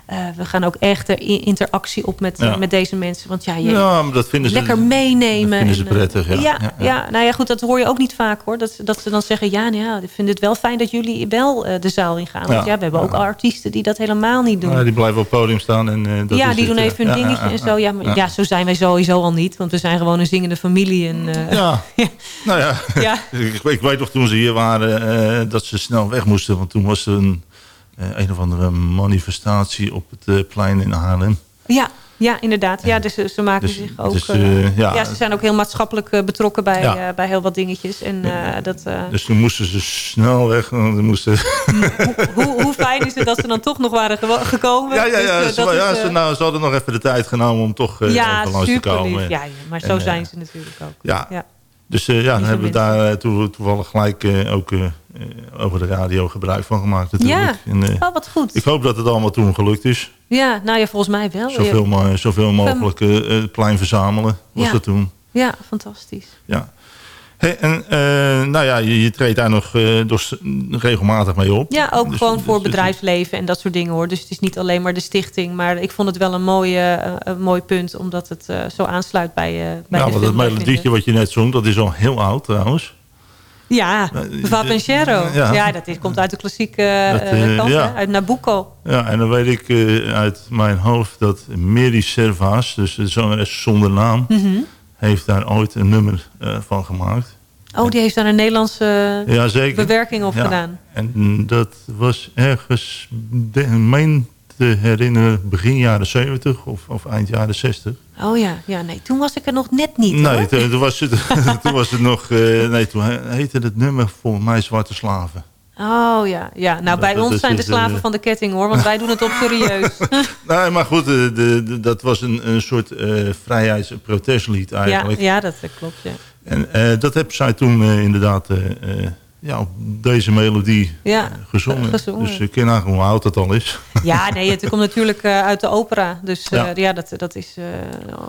eh, we gaan ook echt de i- interactie op met, Ja. met deze mensen. Want ja, je, Ja, maar dat vinden ze... lekker meenemen. dat vinden ze eh, prettig, ja. Ja, Ja, nou ja, goed, dat hoor je ook niet vaak hoor. Dat, dat ze dan zeggen, ja, nou ja, ik vind het wel fijn dat jullie wel eh, de zaal ingaan. Want Ja. we hebben ook artiesten die dat helemaal niet doen. Ja, die blijven op het podium staan. En, dat ja, die doen even hun dingetje ja, en zo. Ja, maar, ja. zo zijn wij sowieso al niet. Want we zijn gewoon een zingende familie. En, Ja, nou ja. Ja. ik, ik weet nog toen ze hier waren dat ze snel weg moesten. Want toen was er een, een of andere manifestatie op het eh, plein in Haarlem. ja, ja, inderdaad. Ja, dus ze, maken Dus- zich ook... dus, eh, eh, ja. ja, ze zijn ook heel maatschappelijk eh, betrokken bij, Ja. eh, bij heel wat dingetjes. En eh, dat... eh, Dus toen moesten ze snel weg. want ze moesten... hoe, hoe fijn is het dat ze dan toch nog waren gekomen? ja, ja, ja, Dus, eh, ze, ja is, ze, eh, nou, ze hadden nog even de tijd genomen om toch eh, even langs te komen. lief. Ja, maar zo En, eh, zijn ze natuurlijk ook. Ja, dus eh, ja, dan hebben we daar eh, toe- toevallig gelijk eh, ook eh, eh, over de radio gebruik van gemaakt natuurlijk. Ja, En, eh, oh, wat goed. ik hoop dat het allemaal toen gelukt is. Ja, nou ja, volgens mij wel. Zoveel, mo- zoveel mogelijk eh, het plein verzamelen was Ja. dat toen. Ja, fantastisch. Ja. Hey, en eh, nou ja, je, je treedt daar nog eh, dus regelmatig mee op. Ja, ook Dus- gewoon dus- voor dus- bedrijfsleven en dat soort dingen hoor. Dus het is niet alleen maar de stichting. Maar ik vond het wel een, mooie, eh, een mooi punt. Omdat het eh, zo aansluit bij, eh bij Ja, de want dat melodietje wat je net zong, dat is al heel oud trouwens. Ja, Vapenchero. Ja. Ja. dat is, komt uit de klassieke eh, Dat, eh, kant, ja. uit Nabucco. Ja, en dan weet ik eh, uit mijn hoofd dat Mary Servaas, dus de zangeres zonder naam, Mhm. heeft daar ooit een nummer eh, van gemaakt. Oh, die heeft daar een Nederlandse Ja, zeker. bewerking op gedaan. En dat was ergens, de, meen te herinneren, begin jaren 70 of, of eind jaren 60. Oh ja, ja, nee, toen was ik er nog net niet. Nee, toen, toen was het, toen was het nog, eh, nee, toen heette het nummer volgens mij Zwarte Slaven. Oh ja, ja. nou bij dat ons zijn de dus, slaven eh, van de ketting hoor, want wij doen het op serieus. Nee, maar goed, eh, de, de- dat was een, een soort eh vrijheids- en protestlied ja, eigenlijk. ja, dat klopt, ja. En dat heb zij toen inderdaad ja, op deze melodie Ja, eh, gezongen. gezongen. Dus ik ken nagaan hoe oud dat al is. Ja, nee, het komt natuurlijk eh, uit de opera. Dus eh, Ja. ja. dat, dat is eh,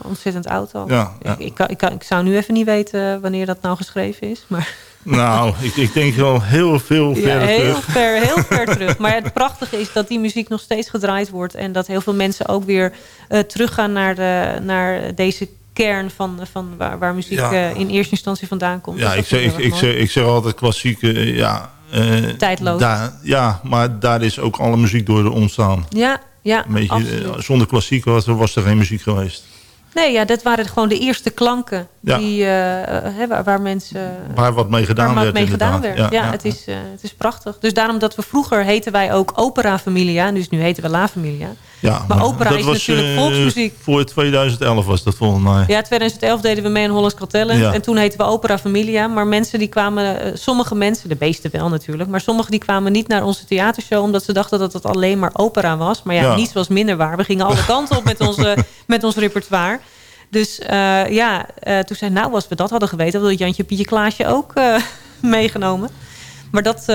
ontzettend oud al. Ja, ja. Ik, ik, kan- ik, kan- ik zou nu even niet weten wanneer dat nou geschreven is. Maar nou, ik, ik denk wel heel veel ja, verder heel terug. ver, heel ver terug. Maar het prachtige is dat die muziek nog steeds gedraaid wordt. En dat heel veel mensen ook weer eh, teruggaan naar, de, naar deze kern van, van waar, waar muziek Ja. eh, in eerste instantie vandaan komt. Ja, Dus ik zeg, ik, zeg, ik zeg altijd klassieke, eh, ja... eh, Tijdloos. Daar, ja, maar daar is ook alle muziek door ontstaan. Ja, ja, beetje, zonder klassiek was, er- was er geen muziek geweest. Nee, ja, dat waren gewoon de eerste klanken Ja. die, waar, waar mensen... Waar wat mee gedaan waar werd mee gedaan werd. Ja, Het, is, het is prachtig. Dus daarom dat we vroeger heten wij ook Opera Familia. Dus nu heten we La Familia. Ja, Maar opera is natuurlijk eh, volksmuziek. Voor 2011 was dat volgens mij. Ja, 2011 deden we mee aan Hollands. Ja. En toen heten we Opera Familia. Maar mensen die kwamen, eh, sommige mensen, de meeste wel natuurlijk. Maar sommigen die kwamen niet naar onze theatershow. Omdat ze dachten dat het alleen maar opera was. Maar ja, Ja. niets was minder waar. We gingen alle kanten op met, onze, met ons repertoire. Dus eh, ja, toen zei nou, als we dat hadden geweten... hadden we Jantje, Pietje, Klaasje ook meegenomen. Maar dat...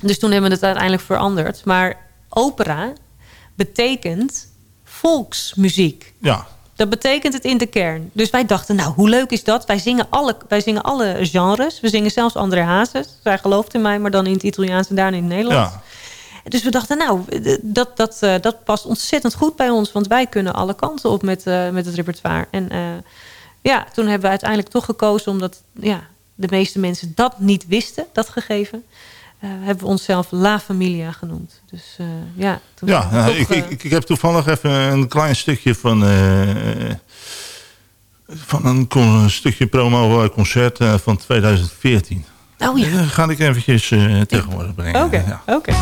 dus toen hebben we het uiteindelijk veranderd. Maar opera betekent volksmuziek. Ja, Dat betekent het in de kern. Dus wij dachten, nou, hoe leuk is dat? Wij zingen alle, wij zingen alle genres. We zingen zelfs André Hazes. Zij gelooft in mij, maar dan in het Italiaans en daarna in het Nederlands. ja. Dus we dachten, nou, dat, dat, eh, dat past ontzettend goed bij ons. Want wij kunnen alle kanten op met, eh, met het repertoire. En eh, ja, toen hebben we uiteindelijk toch gekozen... omdat ja, de meeste mensen dat niet wisten, dat gegeven... eh, hebben we onszelf La Familia genoemd. Dus eh, ja, toen Ja, nou, toch, ik, eh, ik, ik heb toevallig even een klein stukje van, van een, stukje promo concert van 2014. Oh ja. Dat ga ik eventjes tegenwoordig brengen. Oké, Ja. oké.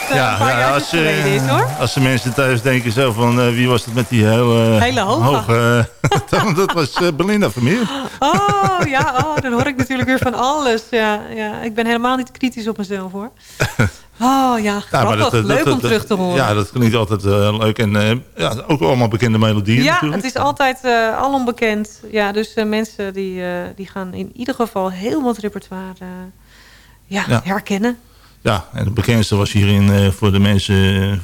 Het eh, Ja, ja, als, geleden eh, is, hoor. als de mensen thuis denken zo van... eh, wie was het met die hele, Hele hoge. dat was Belinda Vermeer. Oh, ja, oh, dan hoor ik natuurlijk weer van alles. Ja, ja, ik ben helemaal niet kritisch op mezelf, hoor. Oh, ja, grappig. dat- Leuk dat- om dat- terug te horen. Ja, dat klinkt altijd leuk. En ja, ook allemaal bekende melodieën Ja, natuurlijk. het is altijd uh, al onbekend. Ja, dus mensen die, die gaan in ieder geval heel wat repertoire ja, Ja. herkennen. Ja, en het bekendste was hierin eh, voor de mensen eh,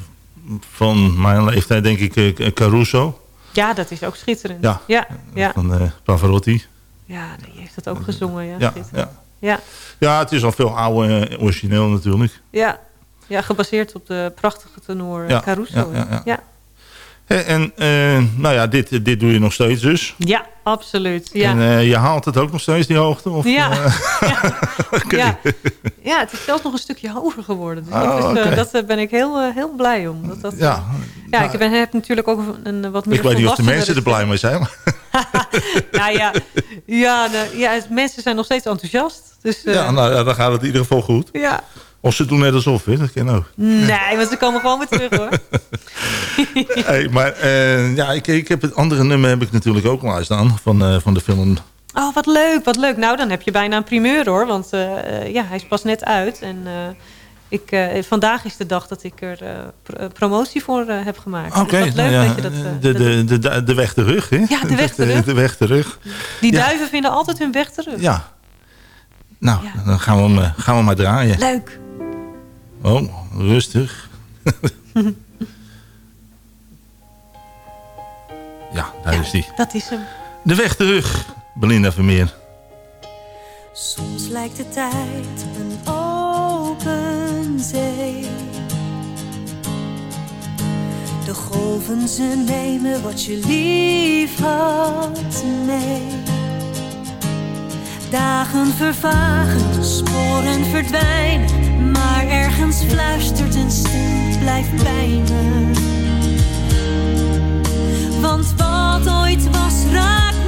van mijn leeftijd, denk ik, eh, Caruso. Ja, dat is ook schitterend. Ja, ja, ja. van Pavarotti. Ja, die heeft dat ook gezongen. Ja, Ja, ja. ja. ja, het is al veel ouder eh, origineel natuurlijk. Ja. ja, gebaseerd op de prachtige tenor Caruso. ja, ja, En eh, nou ja, dit, dit doe je nog steeds dus. Ja, absoluut. Ja. En eh, je haalt het ook nog steeds, die hoogte? Of, Ja. eh, ja. Ja. ja, het is zelfs nog een stukje hoger geworden. Dus Oh, dat, is, oké. dat ben ik heel, heel blij om. Dat, dat, Ja. ja, ik ben, heb natuurlijk ook een wat meer ik weet niet of de mensen er blij mee zijn. nou ja, ja, nou, ja, mensen zijn nog steeds enthousiast. Dus, ja, nou, dan gaat het in ieder geval goed. ja. Of ze doen net alsof, hè? dat kan ook. Nee, maar ze komen gewoon weer terug hoor. hey, maar eh, ja, ik, ik heb het andere nummer heb ik natuurlijk ook al staan van, eh, van de film. Oh, wat leuk, wat leuk. Nou, dan heb je bijna een primeur hoor. Want eh, ja, hij is pas net uit. En ik, vandaag is de dag dat ik er pr- promotie voor heb gemaakt. Oké, dus leuk nou ja, dat je dat... de, de, de, de, de weg terug, hè? Ja, de weg terug. de weg terug. die ja. duiven vinden altijd hun weg terug. Ja. Nou, Ja. dan gaan we, hem, gaan we maar draaien. Leuk. Oh, rustig. ja, daar is die. Dat is hem. De weg terug, Belinda Vermeer. Soms lijkt de tijd een open zee. De golven ze nemen wat je lief had mee. Dagen vervagen, sporen verdwijnen. Maar ergens fluistert een stem, blijf bij. Want wat ooit was, raakt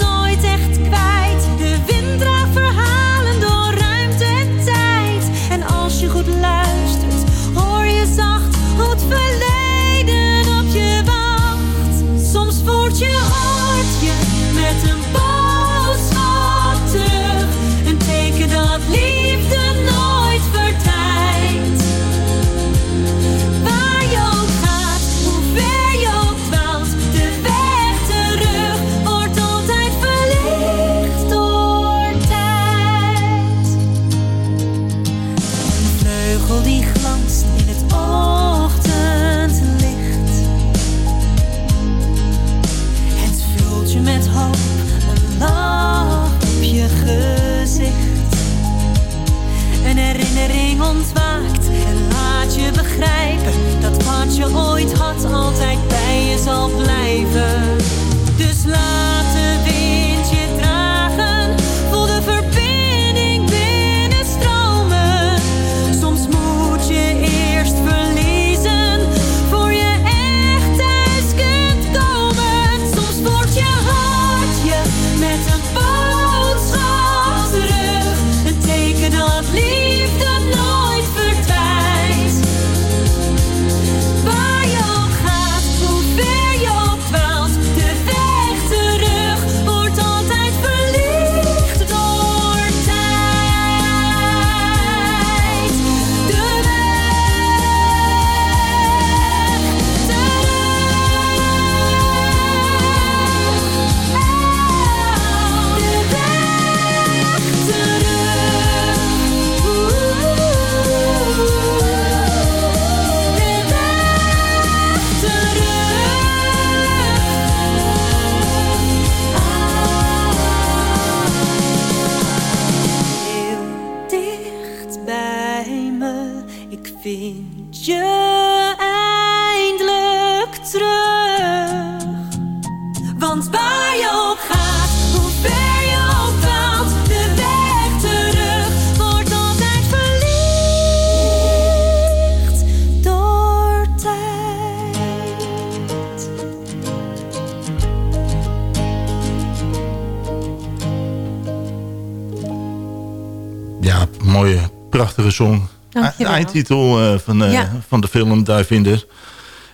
Eindtitel eh, van, eh, Ja. van de film Duivinder.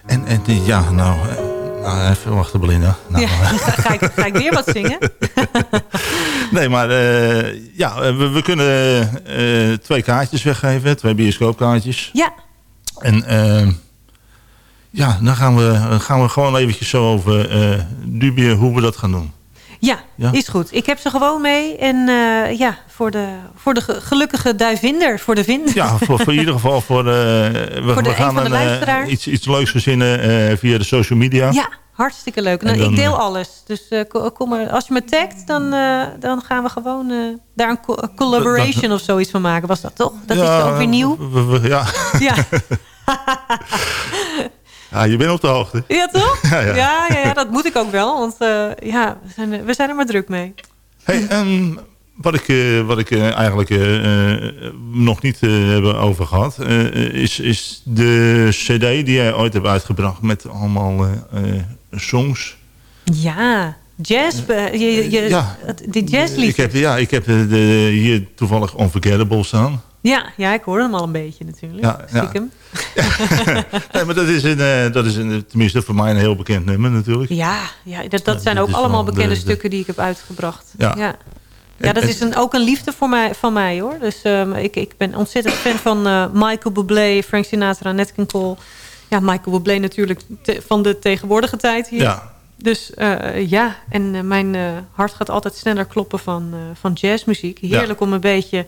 En, en die- ja, nou, eh, nou, even wachten Belinda. Nou, Ja, ga, ik, ga ik weer wat zingen? Nee, maar eh, ja, we, we kunnen eh, twee kaartjes weggeven. Twee bioscoopkaartjes. Ja, En eh, ja, dan gaan we, gaan we gewoon eventjes zo over eh dubien hoe we dat gaan doen. Ja, Ja? is goed. Ik heb ze gewoon mee. En eh, ja, voor de, voor de ge- gelukkige duivinder, voor de vinder. Ja, voor, voor in ieder geval voor, eh, we, Voor de we een gaan van de een, eh, iets, iets leuks verzinnen eh, via de social media. Ja, hartstikke leuk. Nou, dan, ik deel alles. Dus ko- kom maar, als je me tagt, dan, dan gaan we gewoon daar een co- collaboration of zoiets van maken. Was dat toch? Dat Ja, is ook weer nieuw. we- we- ja. Ja. ja, je bent op de hoogte. ja, toch? Ja, ja. Ja, dat moet ik ook wel. Want eh, ja, we zijn, er- we zijn er maar druk mee. Hey, en wat ik, eh, wat ik eh, eigenlijk nog niet eh, hebben over gehad... eh, is, is de cd die jij ooit hebt uitgebracht met allemaal songs. Ja, jazz. je, je, Ja. Die jazzliedjes. Ik heb, ja, ik heb de, de- hier toevallig Unforgettable staan. Ja, ja, ik hoorde hem al een beetje natuurlijk. Ja, ja. Stiekem. Nee, maar dat is, een, eh, dat is een, tenminste voor mij een heel bekend nummer natuurlijk. Ja, ja dat, dat zijn ook allemaal bekende de- de- stukken die ik heb uitgebracht. Ja. ja. Ja, dat En- is een, ook een liefde voor mij, van mij hoor. Dus ehm, ik, ik ben ontzettend fan van eh, Michael Bublé, Frank Sinatra, Nat King Cole. Ja, Michael Bublé natuurlijk te- van de tegenwoordige tijd hier. Ja, Dus eh, ja, en mijn hart gaat altijd sneller kloppen van, van jazzmuziek. Heerlijk om een beetje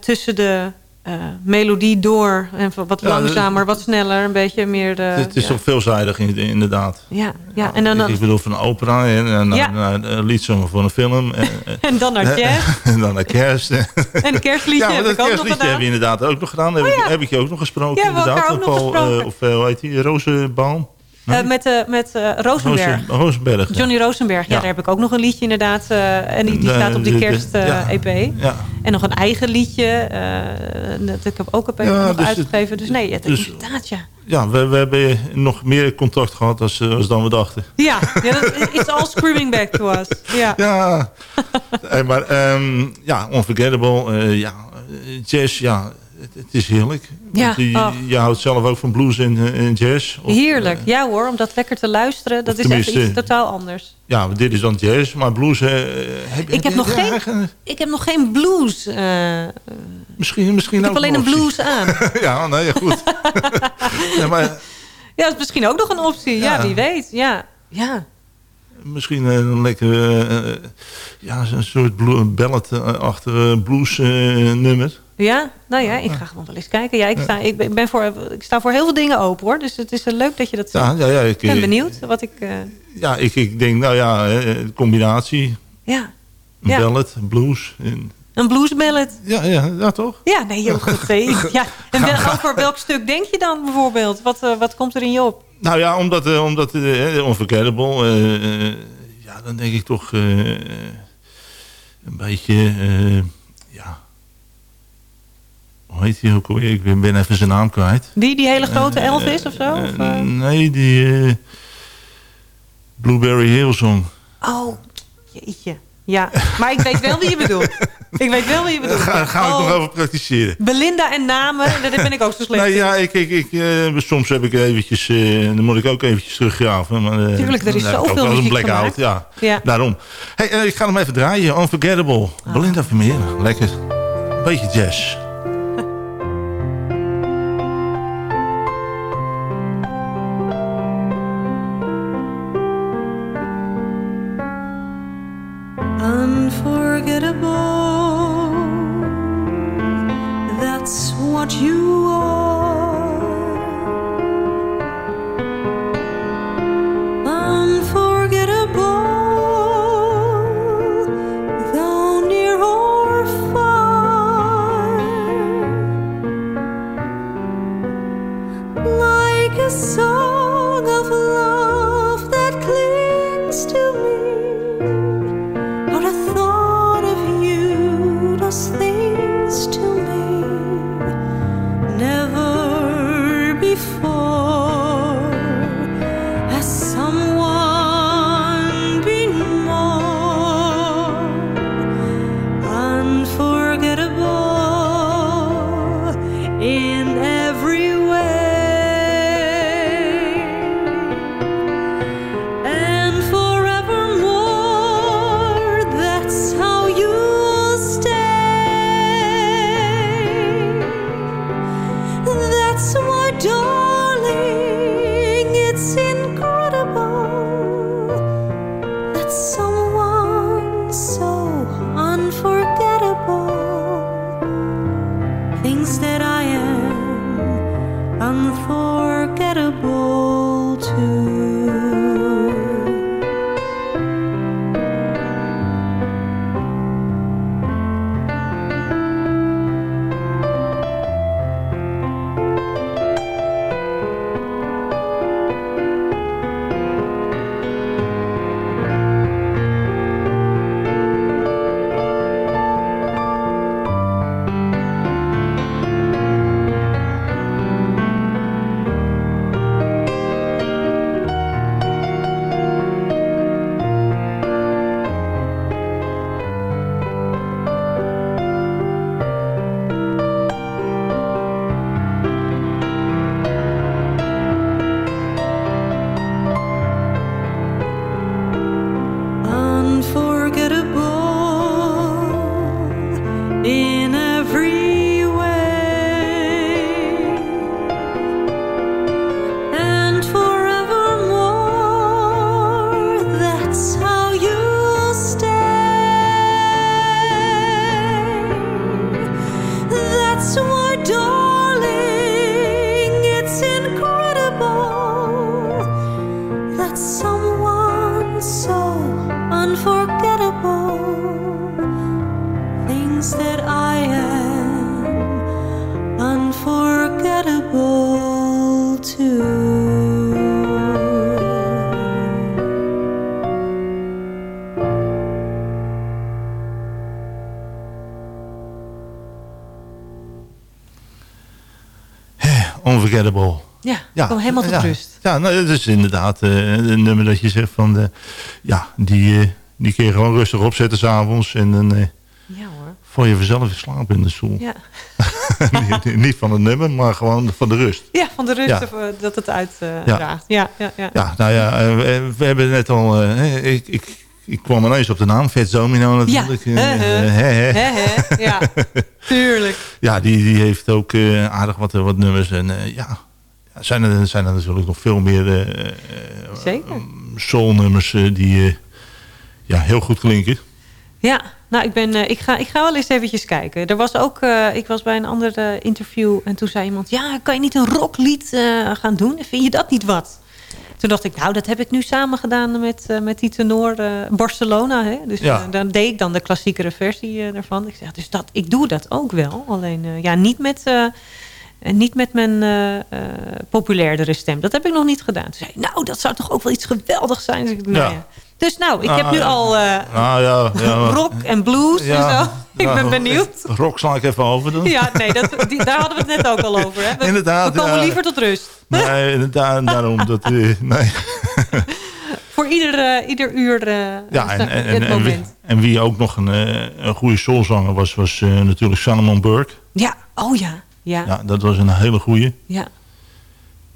tussen de eh, melodie door... en wat Ja, langzamer, wat sneller, een beetje meer... eh, het is ja. toch veelzijdig in- inderdaad. Ja, ja, en dan, ik bedoel van een opera en, en Ja. naar, naar een liedzongen voor een film. En, en- dan naar jazz. en dan naar kerst. En een kerstliedje ja, heb ik ook nog kerstliedje gedaan. hebben we inderdaad ook nog gedaan. Heb, ik, heb ik je ook nog gesproken Ja, inderdaad. ook nog gesproken. eh, of eh, hoe heet die? Rozenbaum? Eh, met eh, met eh, Rosenberg. Ja. Johnny Rosenberg. Ja, daar heb ik ook nog een liedje inderdaad. en die, die staat op die kerst-EP. ja. Ja. En nog een eigen liedje. dat ik heb ook op Ja, nog dus uitgegeven. Dus nee, het, dus- inderdaad ja. Ja, we, we hebben nog meer contact gehad als, als dan we dachten. Ja, ja dat, it's all screaming back to us. Ja. Ja, Hey, maar ehm, ja, Unforgettable, ja, jazz, ja, het, het is heerlijk. Ja, je, oh. je houdt zelf ook van blues en, eh, en jazz. Of, Heerlijk. eh, Ja hoor, om dat lekker te luisteren. Dat is echt iets totaal anders. ja, dit is dan jazz, maar blues... eh, heb, Ik heb nog geen- eigen- Ik heb nog geen blues. eh, misschien, misschien ik heb alleen een blues aan. ja, nee, goed. ja, maar Ja, dat is misschien ook nog een optie. Ja, Ja. wie weet. Ja, ja. misschien een lekker... ja, zo'n soort ballad-achtige blues eh, nummer. Ja, nou ja, ik ga gewoon wel eens kijken. Ja, ik, sta, ik, ben- ik ben voor, ik sta voor heel veel dingen open hoor. Dus het is eh, leuk dat je dat. Ja, ja, ja, ik, ben eh, benieuwd wat ik... eh, Ja, ik, ik denk, nou ja, combinatie. ja, Een Ja. ballad, blues. En, een bluesballad. ja, ja, ja, toch? Ja, nee, heel goed. Ja. En wel, over welk stuk denk je dan bijvoorbeeld? Wat, wat komt er in je op? Nou ja, omdat, eh, omdat Unforgettable, ja, dan denk ik toch een beetje, hoe heet hij ook alweer? Ik ben ben even zijn naam kwijt. Die, die hele grote Elvis of zo? Of, Eh, eh? nee, die eh, Blueberry Hill Song. Oh, jeetje. Ja, maar ik weet wel wie je bedoelt. Ik weet wel wie je bedoelt. Ga, ga ik Oh, nog over praktiseren. Belinda en namen, daar ben ik ook zo slecht Nee, in. ja, ik, ik, ik, eh, soms heb ik eventjes, eh, dan moet ik ook eventjes teruggraven. Maar, eh, Tuurlijk, er is zoveel wel eens een blackout, ja. Ja. Daarom. Hey, eh, ik ga hem even draaien. Unforgettable. Belinda Vermeer. Lekker. Beetje jazz. Ja, helemaal tot rust. Ja, nou, dat is inderdaad eh, een nummer dat je zegt van... De, ja, die, eh, die kun je gewoon rustig opzetten s'avonds. En dan eh Ja hoor. val je vanzelf in slaap in de stoel. Ja, niet, niet van het nummer, maar gewoon van de rust. ja van de rust Ja. eh, dat het uitdraagt. Ja. ja. ja, ja, nou ja, eh, we, we hebben net al... eh, ik, ik, ik kwam ineens op de naam, Vet Domino natuurlijk. Ja, Eh, eh, hè? Ja, tuurlijk. Ja, die, die heeft ook eh, aardig wat, wat nummers. En eh, ja, zijn er, zijn er natuurlijk nog veel meer eh, eh, Zeker. soulnummers eh, die ja, heel goed klinken. Ja, nou, ik, ben, ik, ga, ik ga wel eens eventjes kijken. Er was ook, ik was bij een ander interview en toen zei iemand... ja, kan je niet een rocklied gaan doen? Vind je dat niet wat? Toen dacht ik, nou, dat heb ik nu samen gedaan met, met die tenor Barcelona. Hè? Dus Ja. dan deed ik dan de klassiekere versie daarvan. Ik zeg, dus dat, ik doe dat ook wel. Alleen, ja, niet met... en niet met mijn eh, populairdere stem. Dat heb ik nog niet gedaan. Toen zei nou, dat zou toch ook wel iets geweldigs zijn? Dus, ik, nou, Ja. ja. dus nou, ik Ah, heb nu ja. al Nou ja, ja rock en blues en zo. Ik ben Nou, benieuwd. Rock sla ik even over dan. Ja, nee, dat, die, daar hadden we het net ook al over. Hè? We, Inderdaad, we komen liever tot rust. Nee, inderdaad, daarom dat... nee. Voor ieder, ieder uur Ja, en, en, en, wie, en wie ook nog een, een goede soulzanger was, was natuurlijk Salomon Burke. Ja, oh ja. Ja, ja. Ja, dat was een hele goeie.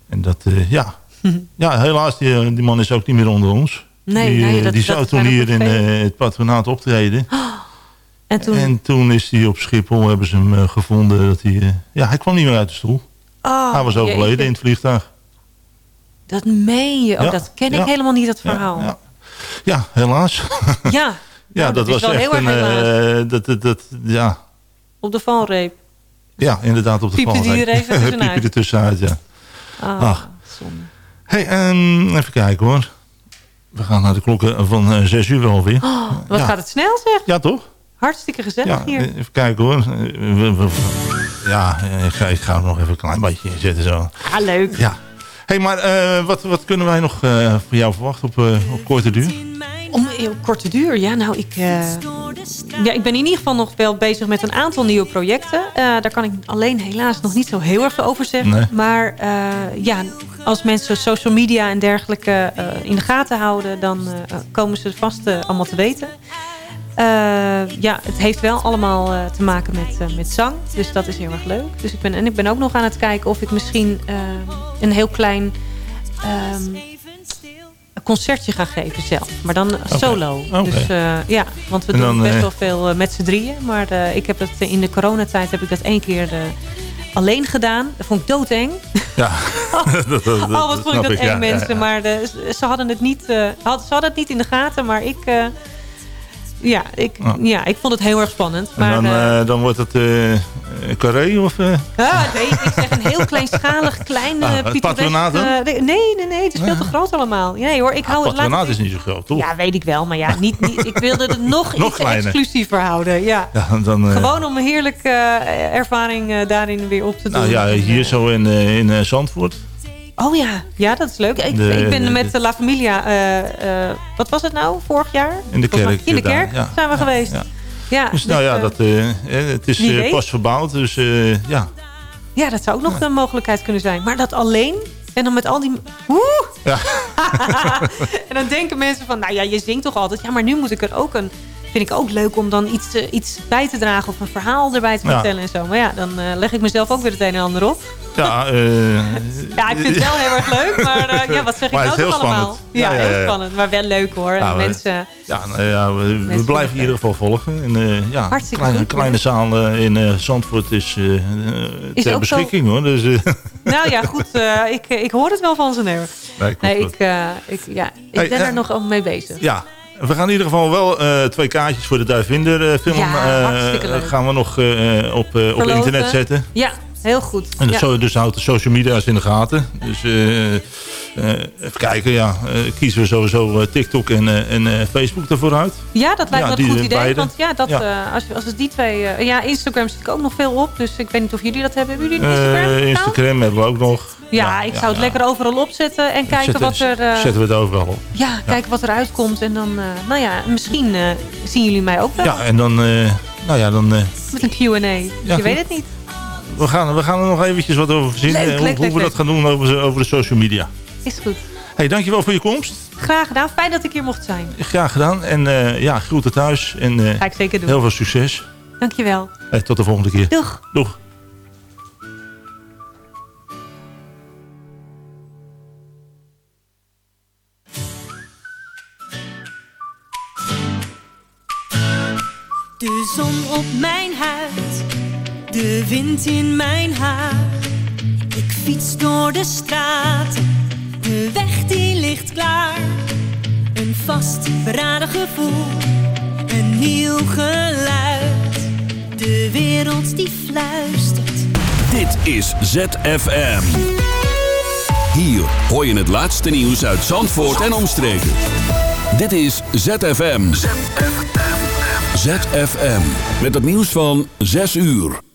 En dat, eh, ja. ja, helaas, die, eh, die man is ook niet meer onder ons. Nee, die, nee, eh, dat- die dat zou toen hier in het patronaat optreden. En toen, En toen is hij op Schiphol, hebben ze hem gevonden. Dat hij, ja, hij kwam niet meer uit de stoel. oh, hij was overleden jeetje. in het vliegtuig. Dat meen je. Oh, Ja, dat ken ik ja. helemaal niet, dat Ja, verhaal. ja. Ja, helaas. Ja, ja, Nou, dat, is was echt heel erg een... dat, dat, dat, ja, op de valreep. Ja, inderdaad op de Piepte die valreep. er even tussenuit? Piepte er tussenuit, ja. Ah, Ach. zonde. Hey, ehm, even kijken hoor. We gaan naar de klokken van eh, zes uur wel weer. Oh, wat Ja. gaat het snel, zeg. Ja, toch? Hartstikke gezellig Ja, hier. eh, even kijken hoor. Eh, ja, eh, ik ga, ik ga nog even een klein beetje inzetten zo. Ah, leuk. Ja. hey, maar eh, wat, wat kunnen wij nog eh, van jou verwachten op, eh, op korte duur? Om op korte duur, ja, nou, ik, eh, ja, ik ben in ieder geval nog wel bezig met een aantal nieuwe projecten. Eh, daar kan ik alleen helaas nog niet zo heel erg veel over zeggen. Nee. Maar eh, ja, als mensen social media en dergelijke in de gaten houden... dan komen ze vast allemaal te weten. Ja, het heeft wel allemaal te maken met, met zang. Dus dat is heel erg leuk. Dus ik ben, en ik ben ook nog aan het kijken of ik misschien een heel klein... ehm, een concertje gaan geven zelf. Maar dan solo. Dus eh, ja, want we En doen best eh, wel veel eh, met z'n drieën. Maar ik heb het in de coronatijd heb ik dat één keer alleen gedaan. Dat vond ik doodeng. Ja, dat, dat, dat, oh, wat vond ik dat eng ja, mensen. ja, ja. Maar de, ze hadden het niet, had, ze hadden het niet in de gaten. Maar ik, ja, ik, Oh. ja, ik vond het heel erg spannend. En Maar, dan, eh, eh, dan wordt het een carré of... eh, ah, nee, ik zeg een heel kleinschalig, klein Ah, het patronaat nee, nee, nee, het is veel te groot allemaal. Nee hoor, ik hou het patronaat is niet zo groot, toch? Ja, weet ik wel. Maar ja, niet, niet, ik wilde het nog, Nog iets exclusiever houden. Ja. Ja, dan, Gewoon om een heerlijke ervaring daarin weer op te doen. nou ja, hier zo in, in Zandvoort. Oh ja, ja, dat is leuk. Ik, De- ik ben met de La Familia, eh, eh, wat was het nou, vorig jaar? In de kerk, In de kerk zijn we geweest. ja. Ja, Dus nou ja, eh, dat, het is pas verbouwd, dus ja. ja, dat zou ook nog een mogelijkheid kunnen zijn. Maar dat alleen en dan met al die... Oeh! Ja. en dan denken mensen van, nou ja, je zingt toch altijd. Ja, maar nu moet ik er ook een... Vind ik ook leuk om dan iets, eh, iets bij te dragen of een verhaal erbij te Ja. vertellen en zo. Maar ja, dan eh, leg ik mezelf ook weer het een en ander op. Ja, eh, Ja, ik vind het wel heel erg leuk, maar ja, wat zeg ik nou toch allemaal? Ja, heel spannend, maar wel leuk hoor. We- mensen, ja, nou ja, we, blijven in ieder geval volgen. En, ja, Hartstikke kleine, goed, kleine zaal in Zandvoort is, Is ter zo- beschikking hoor. Dus, nou ja, goed, ik, ik hoor het wel van zijn neer. nee, ik, ik, ja, ik Hey, ben er nog ook mee bezig. Ja, we gaan in ieder geval wel eh, twee kaartjes voor de Duivinder eh, film Ja, eh, gaan we nog op, op internet zetten. Ja, heel goed. En ja. zo, dus houdt de social media's in de gaten. Dus eh, eh, even kijken, ja. eh, kiezen we sowieso TikTok en, en Facebook ervoor uit. Ja, dat lijkt me die een goed idee. beide. Want ja, dat, Ja. als, als die twee... ja, Instagram zit ik ook nog veel op. Dus ik weet niet of jullie dat hebben. Hebben jullie Instagram? Instagram hebben we ook nog. Ja, ik zou het lekker overal opzetten. En kijken Zetten- wat er... Zetten we het overal op. ja, kijken wat er uitkomt. En dan, nou ja, misschien zien jullie mij ook wel. Ja, en dan, nou ja, dan, Met een Q&A. Dus je weet het niet. We, gaan, we gaan er nog eventjes wat over verzinnen. Leuk, hoe, leuk, hoe leuk, we dat gaan doen over, over de social media. Is goed. hey, dankjewel voor je komst. Graag gedaan. Fijn dat ik hier mocht zijn. Graag gedaan. En eh, ja, groeten thuis. En eh, Ga ik zeker doen. heel veel succes. Dankjewel. Hey, tot de volgende keer. Doeg. Doeg. De zon op mijn huid, de wind in mijn haar. Ik fiets door de straten, de weg die ligt klaar. Een vastberaden gevoel, een nieuw geluid. De wereld die fluistert. Dit is ZFM. Hier hoor je het laatste nieuws uit Zandvoort en omstreken. Dit is ZFM. ZFM. Met het nieuws van 6 uur.